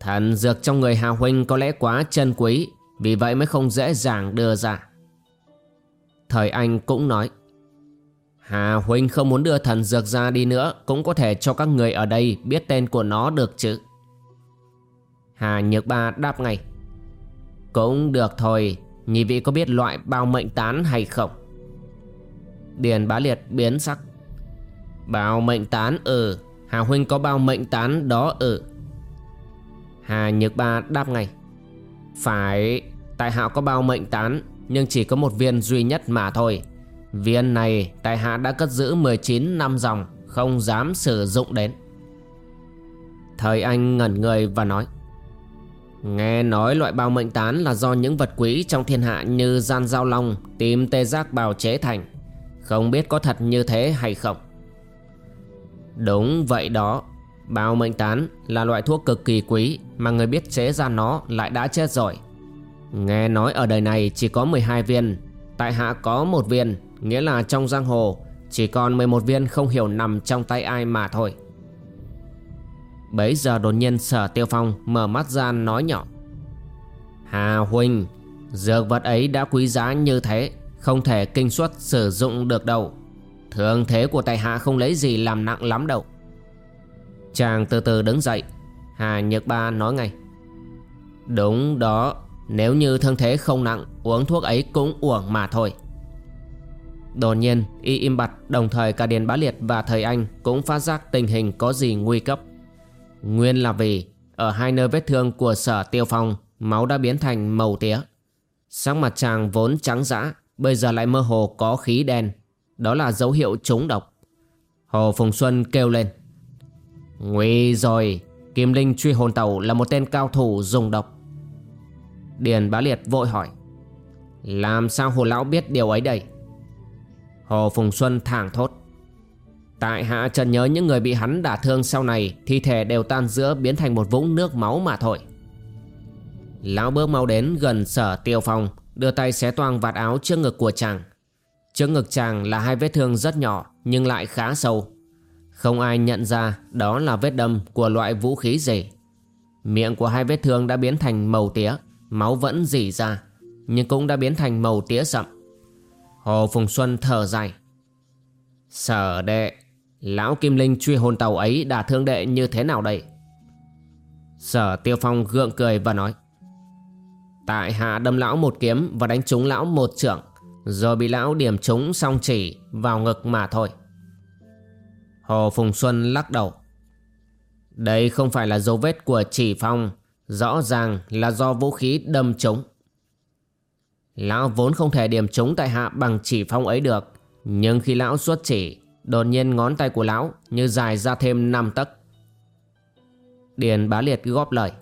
Thần dược trong người Hà Huynh có lẽ quá chân quý, Vì vậy mới không dễ dàng đưa ra. Thời Anh cũng nói, Hà Huynh không muốn đưa thần dược ra đi nữa, Cũng có thể cho các người ở đây biết tên của nó được chứ. Hà Nhược Ba đáp ngay, Cũng được thôi Nhị vị có biết loại bao mệnh tán hay không? Điền bá liệt biến sắc. Bao mệnh tán ừ. Hà Huynh có bao mệnh tán đó ừ. Hà Nhược Ba đáp ngay. Phải Tại hạ có bao mệnh tán, Nhưng chỉ có một viên duy nhất mà thôi. Viên này tại hạ đã cất giữ 19 năm dòng, Không dám sử dụng đến. Thời anh ngẩn người và nói. Nghe nói loại bao mệnh tán là do những vật quý trong thiên hạ như gian giao long, tim tê giác bào chế thành. Không biết có thật như thế hay không? Đúng vậy đó, bao mệnh tán là loại thuốc cực kỳ quý mà người biết chế ra nó lại đã chết rồi. Nghe nói ở đời này chỉ có 12 viên, tại hạ có một viên, nghĩa là trong giang hồ chỉ còn 11 viên không hiểu nằm trong tay ai mà thôi. Bấy giờ đột nhiên sở tiêu phong mở mắt ra nói nhỏ. Hà Huynh Dược vật ấy đã quý giá như thế, Không thể kinh suất sử dụng được đâu. Thường thế của tài hạ không lấy gì làm nặng lắm đâu. Chàng từ từ đứng dậy, Hà Nhược Ba nói ngay. Đúng đó, Nếu như thương thế không nặng, Uống thuốc ấy cũng uổng mà thôi. Đột nhiên y im bặt, Đồng thời cả Điền Bá Liệt và Thời Anh Cũng phát giác tình hình có gì nguy cấp. Nguyên là vì ở hai nơi vết thương của sở tiêu phong máu đã biến thành màu tía. Sắc mặt chàng vốn trắng dã, bây giờ lại mơ hồ có khí đen. Đó là dấu hiệu trúng độc. Hồ Phùng Xuân kêu lên. Nguy rồi, Kim Linh truy hồn tàu là một tên cao thủ dùng độc. Điền Bá Liệt vội hỏi. Làm sao hồ lão biết điều ấy đây? Hồ Phùng Xuân thẳng thốt. Tại hạ trần nhớ những người bị hắn đả thương sau này, Thi thể đều tan giữa biến thành một vũng nước máu mà thôi. Lão bước mau đến gần sở tiêu phong Đưa tay xé toang vạt áo trước ngực của chàng. Trước ngực chàng là hai vết thương rất nhỏ, Nhưng lại khá sâu. Không ai nhận ra đó là vết đâm của loại vũ khí gì. Miệng của hai vết thương đã biến thành màu tía, Máu vẫn dỉ ra, Nhưng cũng đã biến thành màu tía sậm. Hồ Phùng Xuân thở dài. Sở đệ Lão Kim Linh truy hồn tàu ấy đã thương đệ như thế nào đây? Sở Tiêu Phong gượng cười và nói, Tại hạ đâm lão một kiếm và đánh trúng lão một trưởng Rồi bị lão điểm trúng song chỉ vào ngực mà thôi Hồ Phùng Xuân lắc đầu, Đây không phải là dấu vết của chỉ phong, Rõ ràng là do vũ khí đâm trúng Lão vốn không thể điểm trúng tại hạ bằng chỉ phong ấy được, Nhưng khi lão xuất chỉ Đột nhiên ngón tay của lão như dài ra thêm 5 tấc. Điền bá liệt góp lời.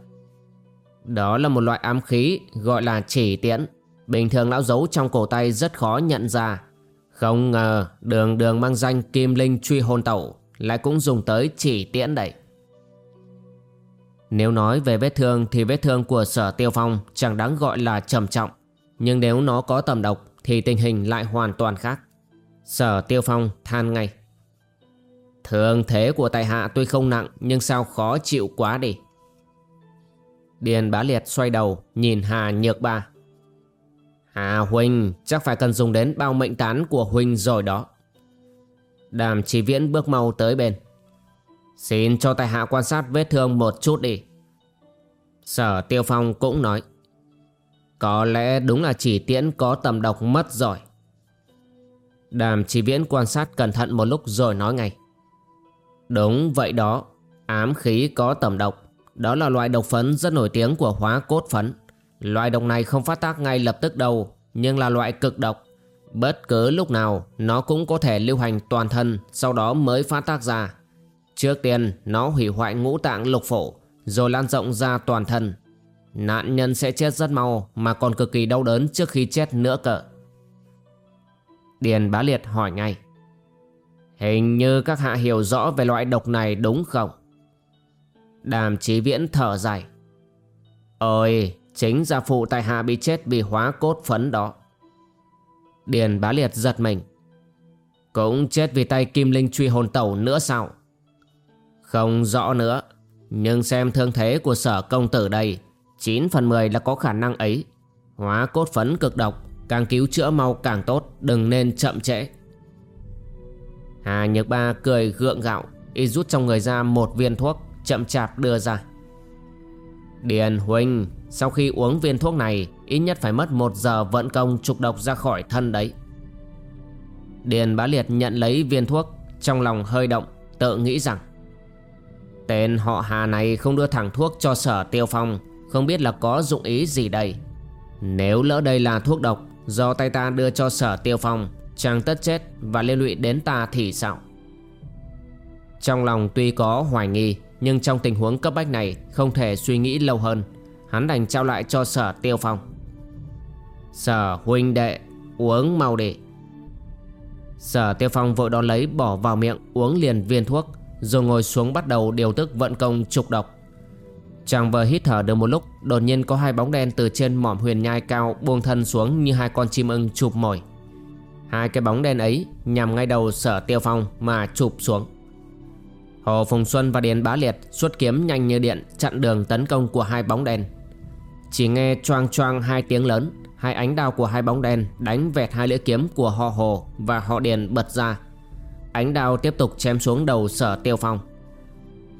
Đó là một loại ám khí gọi là chỉ tiễn. Bình thường lão giấu trong cổ tay rất khó nhận ra. Không ngờ đường đường mang danh kim linh truy hồn tẩu lại cũng dùng tới chỉ tiễn đẩy. Nếu nói về vết thương thì vết thương của sở tiêu phong chẳng đáng gọi là trầm trọng. Nhưng nếu nó có tầm độc thì tình hình lại hoàn toàn khác. Sở Tiêu Phong than ngay. Thường thế của tại hạ tuy không nặng, nhưng sao khó chịu quá đi. Điền bá liệt xoay đầu, nhìn Hà Nhược Ba. Hà Huynh chắc phải cần dùng đến bao mệnh tán của Huynh rồi đó. Đàm Chí viễn bước mau tới bên. Xin cho tại hạ quan sát vết thương một chút đi. Sở Tiêu Phong cũng nói. Có lẽ đúng là chỉ tiễn có tầm độc mất rồi. Đàm chỉ viễn quan sát cẩn thận một lúc rồi nói ngay. Đúng vậy đó, ám khí có tầm độc. Đó là loại độc phấn rất nổi tiếng của hóa cốt phấn. Loại độc này không phát tác ngay lập tức đâu, nhưng là loại cực độc. Bất cứ lúc nào nó cũng có thể lưu hành toàn thân sau đó mới phát tác ra. Trước tiên nó hủy hoại ngũ tạng lục phổ rồi lan rộng ra toàn thân. Nạn nhân sẽ chết rất mau mà còn cực kỳ đau đớn trước khi chết nữa cỡ. Điền bá liệt hỏi ngay. Hình như các hạ hiểu rõ về loại độc này đúng không? Đàm chí viễn thở dài. Ôi, Chính gia phụ tại hạ bị chết vì hóa cốt phấn đó. Điền bá liệt giật mình. Cũng chết vì tay kim linh truy hồn tẩu nữa sao? Không rõ nữa, Nhưng xem thương thế của sở công tử đây 9 phần 10 là có khả năng ấy. Hóa cốt phấn cực độc. Càng cứu chữa mau càng tốt, Đừng nên chậm trễ. Hà Nhược Ba cười gượng gạo, Y rút trong người ra một viên thuốc, Chậm chạp đưa ra. Điền Huynh Sau khi uống viên thuốc này, Ít nhất phải mất một giờ vận công trục độc ra khỏi thân đấy. Điền Bá Liệt nhận lấy viên thuốc, Trong lòng hơi động, Tự nghĩ rằng, Tên họ Hà này không đưa thẳng thuốc cho sở tiêu phong, Không biết là có dụng ý gì đây. Nếu lỡ đây là thuốc độc Do tay ta đưa cho sở tiêu phong Chàng tất chết và liên lụy đến ta thì sao? Trong lòng tuy có hoài nghi, Nhưng trong tình huống cấp bách này Không thể suy nghĩ lâu hơn. Hắn đành trao lại cho sở tiêu phong. Sở huynh đệ, Uống mau đi. Sở tiêu phong vội đón lấy, bỏ vào miệng Uống liền viên thuốc, Rồi ngồi xuống bắt đầu điều tức vận công trục độc. Chàng vừa hít thở được một lúc, Đột nhiên có hai bóng đen từ trên mỏm huyền nhai cao Buông thân xuống như hai con chim ưng chụp mồi. Hai cái bóng đen ấy nhằm ngay đầu sở tiêu phong mà chụp xuống. Hồ Phùng Xuân và Điền Bá Liệt xuất kiếm nhanh như điện chặn đường tấn công của hai bóng đen. Chỉ nghe choang choang hai tiếng lớn, Hai ánh đao của hai bóng đen đánh vẹt hai lưỡi kiếm của họ Hồ và họ Điền bật ra. Ánh đao tiếp tục chém xuống đầu sở tiêu phong.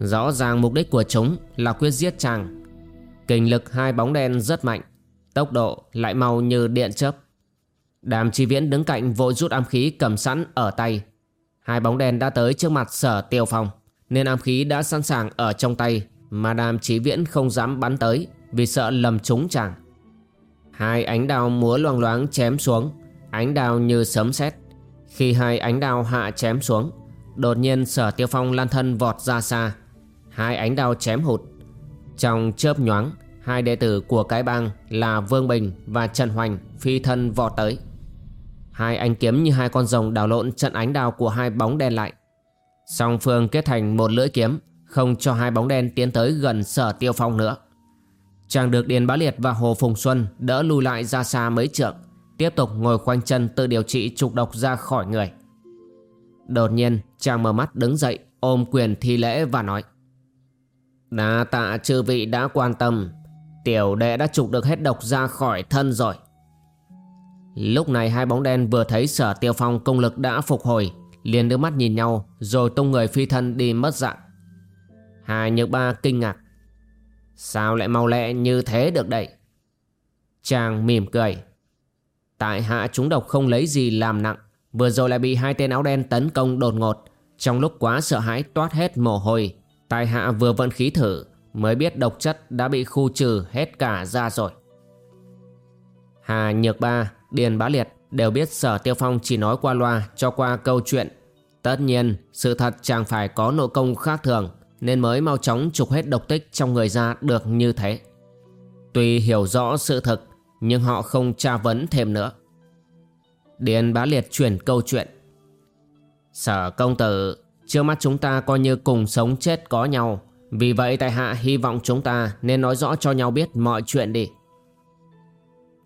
Rõ ràng mục đích của chúng là quyết giết chàng. Kinh lực hai bóng đen rất mạnh, Tốc độ lại mau như điện chớp. Đàm chi viễn đứng cạnh vội rút am khí cầm sẵn ở tay. Hai bóng đen đã tới trước mặt sở tiêu phong, Nên am khí đã sẵn sàng ở trong tay Mà đàm chi viễn không dám bắn tới Vì sợ lầm trúng chàng. Hai ánh đao múa loang loáng chém xuống, Ánh đao như sấm sét. Khi hai ánh đao hạ chém xuống, Đột nhiên sở tiêu phong lan thân vọt ra xa Hai ánh đao chém hụt. Trong chớp nhoáng, Hai đệ tử của cái bang là Vương Bình và Trần Hoành phi thân vọt tới. Hai ánh kiếm như hai con rồng đảo lộn trận ánh đao của hai bóng đen lại. Song phương kết thành một lưỡi kiếm, Không cho hai bóng đen tiến tới gần sở tiêu phong nữa. Chàng được Điền Bá Liệt và Hồ Phùng Xuân đỡ lùi lại ra xa mấy trượng, Tiếp tục ngồi khoanh chân tự điều trị trục độc ra khỏi người. Đột nhiên, chàng mở mắt đứng dậy, ôm quyền thi lễ và nói Đa tạ chư vị đã quan tâm. Tiểu đệ đã trục được hết độc ra khỏi thân rồi. Lúc này hai bóng đen vừa thấy sở tiêu phong công lực đã phục hồi, liền đưa mắt nhìn nhau, rồi tung người phi thân đi mất dạng. Hà Nhược Ba kinh ngạc. Sao lại mau lẹ như thế được đây? Chàng mỉm cười. Tại hạ chúng độc không lấy gì làm nặng, Vừa rồi lại bị hai tên áo đen tấn công đột ngột, Trong lúc quá sợ hãi toát hết mồ hôi. Tài hạ vừa vận khí thử Mới biết độc chất đã bị khu trừ hết cả ra rồi Hà Nhược Ba Điền Bá Liệt đều biết Sở Tiêu Phong chỉ nói qua loa cho qua câu chuyện. Tất nhiên, sự thật chàng phải có nội công khác thường nên mới mau chóng trục hết độc tích trong người ra được như thế. Tuy hiểu rõ sự thật nhưng họ không tra vấn thêm nữa. Điền Bá Liệt chuyển câu chuyện. Sở công tử, trước mắt chúng ta coi như cùng sống chết có nhau. Vì vậy, tại hạ, hy vọng chúng ta nên nói rõ cho nhau biết mọi chuyện đi.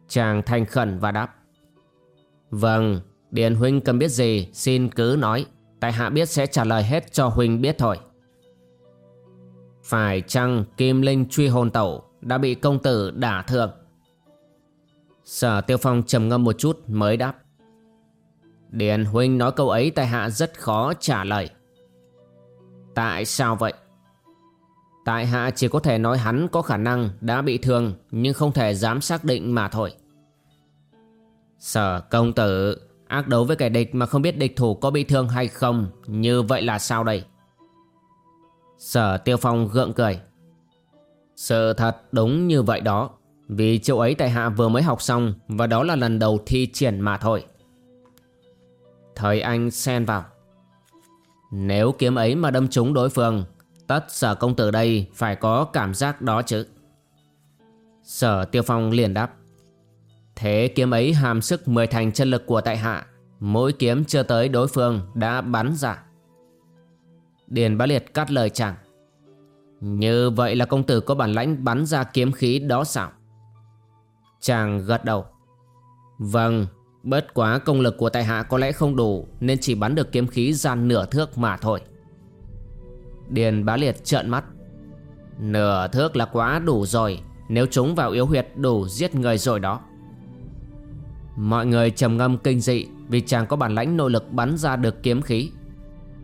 Chàng thành khẩn và đáp. Vâng Điền Huynh cần biết gì, Xin cứ nói. Tại hạ biết sẽ trả lời hết cho Huynh biết thôi. Phải chăng Kim Linh truy hồn tẩu Đã bị công tử đả thương Sở Tiêu Phong trầm ngâm một chút mới đáp. Điền Huynh nói câu ấy, tại hạ rất khó trả lời. Tại sao vậy? Tại hạ chỉ có thể nói hắn có khả năng đã bị thương, nhưng không thể dám xác định mà thôi. Sở công tử, ác đấu với kẻ địch mà không biết địch thủ có bị thương hay không, Như vậy là sao đây Sở tiêu phong gượng cười Sự thật đúng như vậy đó, Vì chỗ ấy tại hạ vừa mới học xong Và đó là lần đầu thi triển mà thôi Thời anh xen vào nếu kiếm ấy mà đâm trúng đối phương, Tất sở công tử đây phải có cảm giác đó chứ. Sở tiêu phong liền đáp. Thế kiếm ấy hàm sức mười thành chân lực của tại hạ, Mỗi kiếm chưa tới đối phương đã bắn ra. Điền bá liệt cắt lời chàng. Như vậy là công tử có bản lãnh bắn ra kiếm khí đó sao? Chàng gật đầu. Vâng Bất quá công lực của tại hạ có lẽ không đủ, Nên chỉ bắn được kiếm khí ra nửa thước mà thôi. Điền bá liệt trợn mắt. Nửa thước là quá đủ rồi, Nếu chúng vào yếu huyệt đủ giết người rồi đó. Mọi người trầm ngâm kinh dị Vì chàng có bản lãnh nội lực bắn ra được kiếm khí.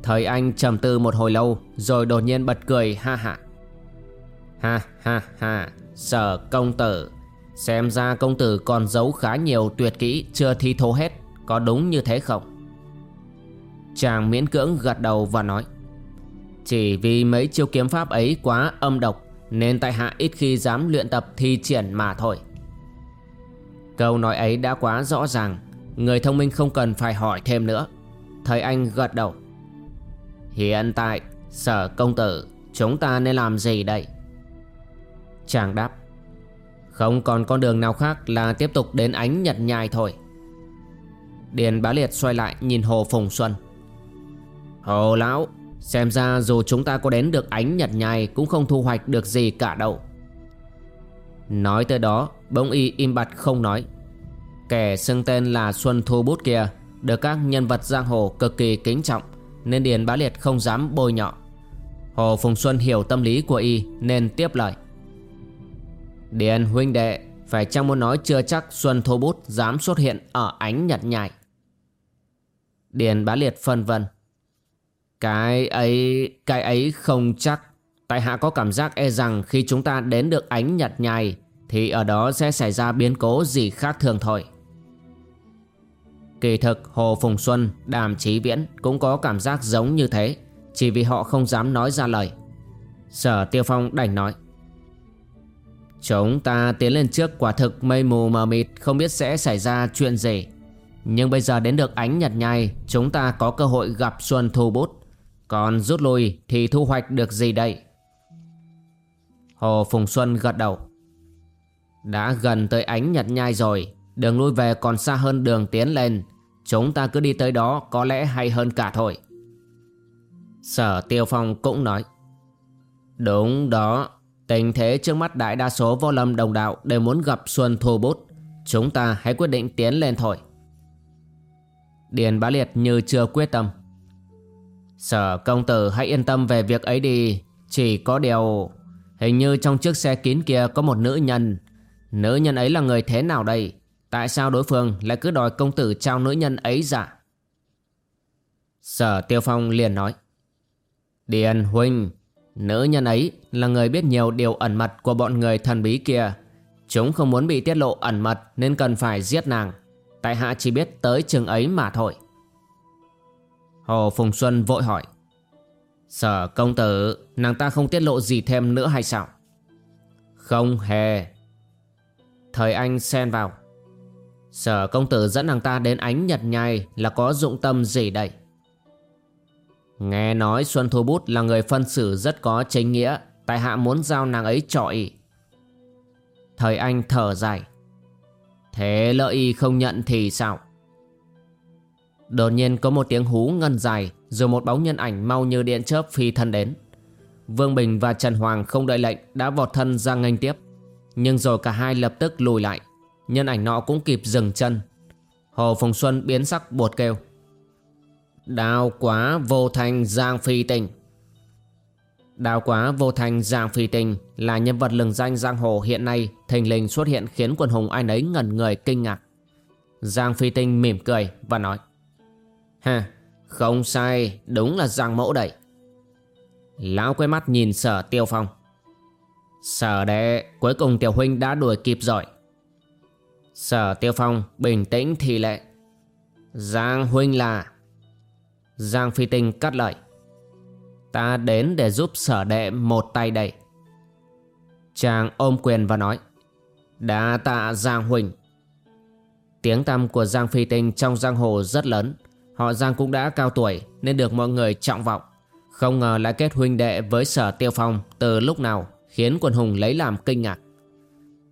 Thời anh trầm tư một hồi lâu, Rồi đột nhiên bật cười, ha ha. Ha ha ha, Sở công tử. Xem ra công tử còn giấu khá nhiều tuyệt kỹ, Chưa thi thố hết, Có đúng như thế không? Chàng miễn cưỡng gật đầu và nói, Chỉ vì mấy chiêu kiếm pháp ấy quá âm độc, Nên tại hạ ít khi dám luyện tập thi triển mà thôi. Câu nói ấy đã quá rõ ràng, Người thông minh không cần phải hỏi thêm nữa. Thầy anh gật đầu, Hiện tại, Sở công tử, Chúng ta nên làm gì đây? Chàng đáp không còn con đường nào khác là tiếp tục đến ánh nhật nhai thôi. Điền bá liệt xoay lại nhìn Hồ Phùng Xuân. Hồ lão, Xem ra dù chúng ta có đến được ánh nhật nhai Cũng không thu hoạch được gì cả đâu. Nói tới đó, Bỗng y im bặt không nói. Kẻ xưng tên là Xuân Thu Bút kia Được các nhân vật giang hồ cực kỳ kính trọng, Nên Điền Bá Liệt không dám bôi nhọ. Hồ Phùng Xuân hiểu tâm lý của y, Nên tiếp lời. Điền huynh đệ Phải chăng muốn nói chưa chắc Xuân thô Bút Dám xuất hiện ở ánh nhật nhại? Điền Bá Liệt phân vân. Cái ấy Cái ấy không chắc. Tại hạ có cảm giác e rằng khi chúng ta đến được ánh nhật nhại Thì ở đó sẽ xảy ra biến cố gì khác thường thôi. Kỳ thực Hồ Phùng Xuân, Đàm Chí Viễn cũng có cảm giác giống như thế Chỉ vì họ không dám nói ra lời. Sở Tiêu Phong đành nói. Chúng ta tiến lên trước quả thực mây mù mờ mịt, không biết sẽ xảy ra chuyện gì. Nhưng bây giờ đến được ánh nhật nhai, Chúng ta có cơ hội gặp Xuân Thu Bút. Còn rút lui thì thu hoạch được gì đây? Hồ Phùng Xuân gật đầu. Đã gần tới ánh nhật nhai rồi, Đường lui về còn xa hơn đường tiến lên. Chúng ta cứ đi tới đó, có lẽ hay hơn cả thôi. Sở Tiêu Phong cũng nói. Đúng đó. Tình thế trước mắt đại đa số vô lâm đồng đạo đều muốn gặp Xuân Thu Bút. Chúng ta hãy quyết định tiến lên thôi. Điền Bá Liệt như chưa quyết tâm. Sở công tử hãy yên tâm về việc ấy đi. Chỉ có điều, Hình như trong chiếc xe kín kia có một nữ nhân. Nữ nhân ấy là người thế nào đây? Tại sao đối phương lại cứ đòi công tử trao nữ nhân ấy giả Sở Tiêu Phong liền nói. Điền Huynh Nữ nhân ấy là người biết nhiều điều ẩn mật của bọn người thần bí kia. Chúng không muốn bị tiết lộ ẩn mật nên cần phải giết nàng. Tại hạ chỉ biết tới chừng ấy mà thôi. Hồ Phùng Xuân vội hỏi. Sở công tử, Nàng ta không tiết lộ gì thêm nữa hay sao? Không hề. Thời anh xen vào. Sở công tử dẫn nàng ta đến ánh nhật nhai Là có dụng tâm gì đây? Nghe nói Xuân Thu Bút là người phân xử rất có chính nghĩa, Tại hạ muốn giao nàng ấy trọi Thời anh thở dài. Thế lợi y không nhận thì sao? Đột nhiên có một tiếng hú ngân dài, Rồi một bóng nhân ảnh mau như điện chớp phi thân đến. Vương Bình và Trần Hoàng không đợi lệnh Đã vọt thân ra nghênh tiếp. Nhưng rồi cả hai lập tức lùi lại. Nhân ảnh nọ cũng kịp dừng chân. Hồ Phùng Xuân biến sắc buột kêu. Đào quá vô thành Giang Phi Tình Đào quá vô thành Giang Phi Tình Là nhân vật lừng danh giang hồ hiện nay Thình lình xuất hiện khiến quần hùng ai nấy ngẩn người kinh ngạc. Giang Phi Tinh mỉm cười và nói Ha, không sai, đúng là Giang mẫu đẩy Lão quay mắt nhìn sở tiêu phong. Sở đệ, cuối cùng tiểu huynh đã đuổi kịp rồi. Sở tiêu phong bình tĩnh thì lệ Giang huynh là Giang Phi Tinh cắt lời. Ta đến để giúp sở đệ một tay đây. Chàng ôm quyền và nói Đã tạ Giang Huỳnh. Tiếng tăm của Giang Phi Tinh trong giang hồ rất lớn. Họ Giang cũng đã cao tuổi Nên được mọi người trọng vọng. Không ngờ lại kết huynh đệ với sở tiêu phong Từ lúc nào khiến quần hùng lấy làm kinh ngạc.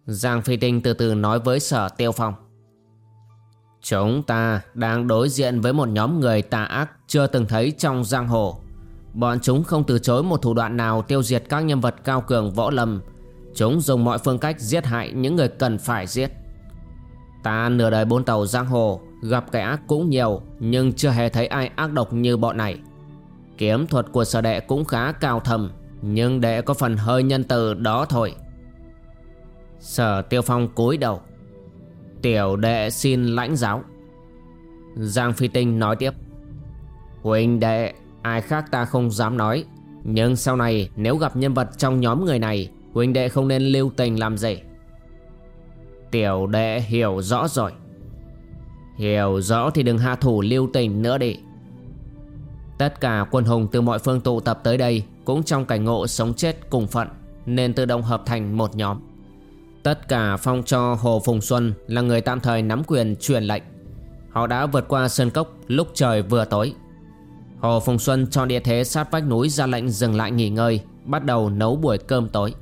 Giang Phi Tinh từ từ nói với sở tiêu phong Chúng ta đang đối diện với một nhóm người tà ác chưa từng thấy trong giang hồ. Bọn chúng không từ chối một thủ đoạn nào tiêu diệt các nhân vật cao cường võ lâm. Chúng dùng mọi phương cách giết hại những người cần phải giết. Ta nửa đời bốn tàu giang hồ, Gặp kẻ ác cũng nhiều Nhưng chưa hề thấy ai ác độc như bọn này Kiếm thuật của sở đệ cũng khá cao thầm Nhưng đệ có phần hơi nhân từ đó thôi Sở tiêu phong cúi đầu Tiểu đệ xin lãnh giáo. Giang Phi Tinh nói tiếp. Huỳnh đệ, Ai khác ta không dám nói. Nhưng sau này, nếu gặp nhân vật trong nhóm người này Huỳnh đệ không nên lưu tình làm gì Tiểu đệ hiểu rõ rồi. Hiểu rõ thì đừng hạ thủ lưu tình nữa đi. Tất cả quân hùng từ mọi phương tụ tập tới đây Cũng trong cảnh ngộ sống chết cùng phận, Nên tự động hợp thành một nhóm. Tất cả phong cho Hồ Phùng Xuân Là người tạm thời nắm quyền truyền lệnh. Họ đã vượt qua sơn cốc lúc trời vừa tối. Hồ Phùng Xuân cho địa thế sát vách núi ra lệnh dừng lại nghỉ ngơi, Bắt đầu nấu buổi cơm tối.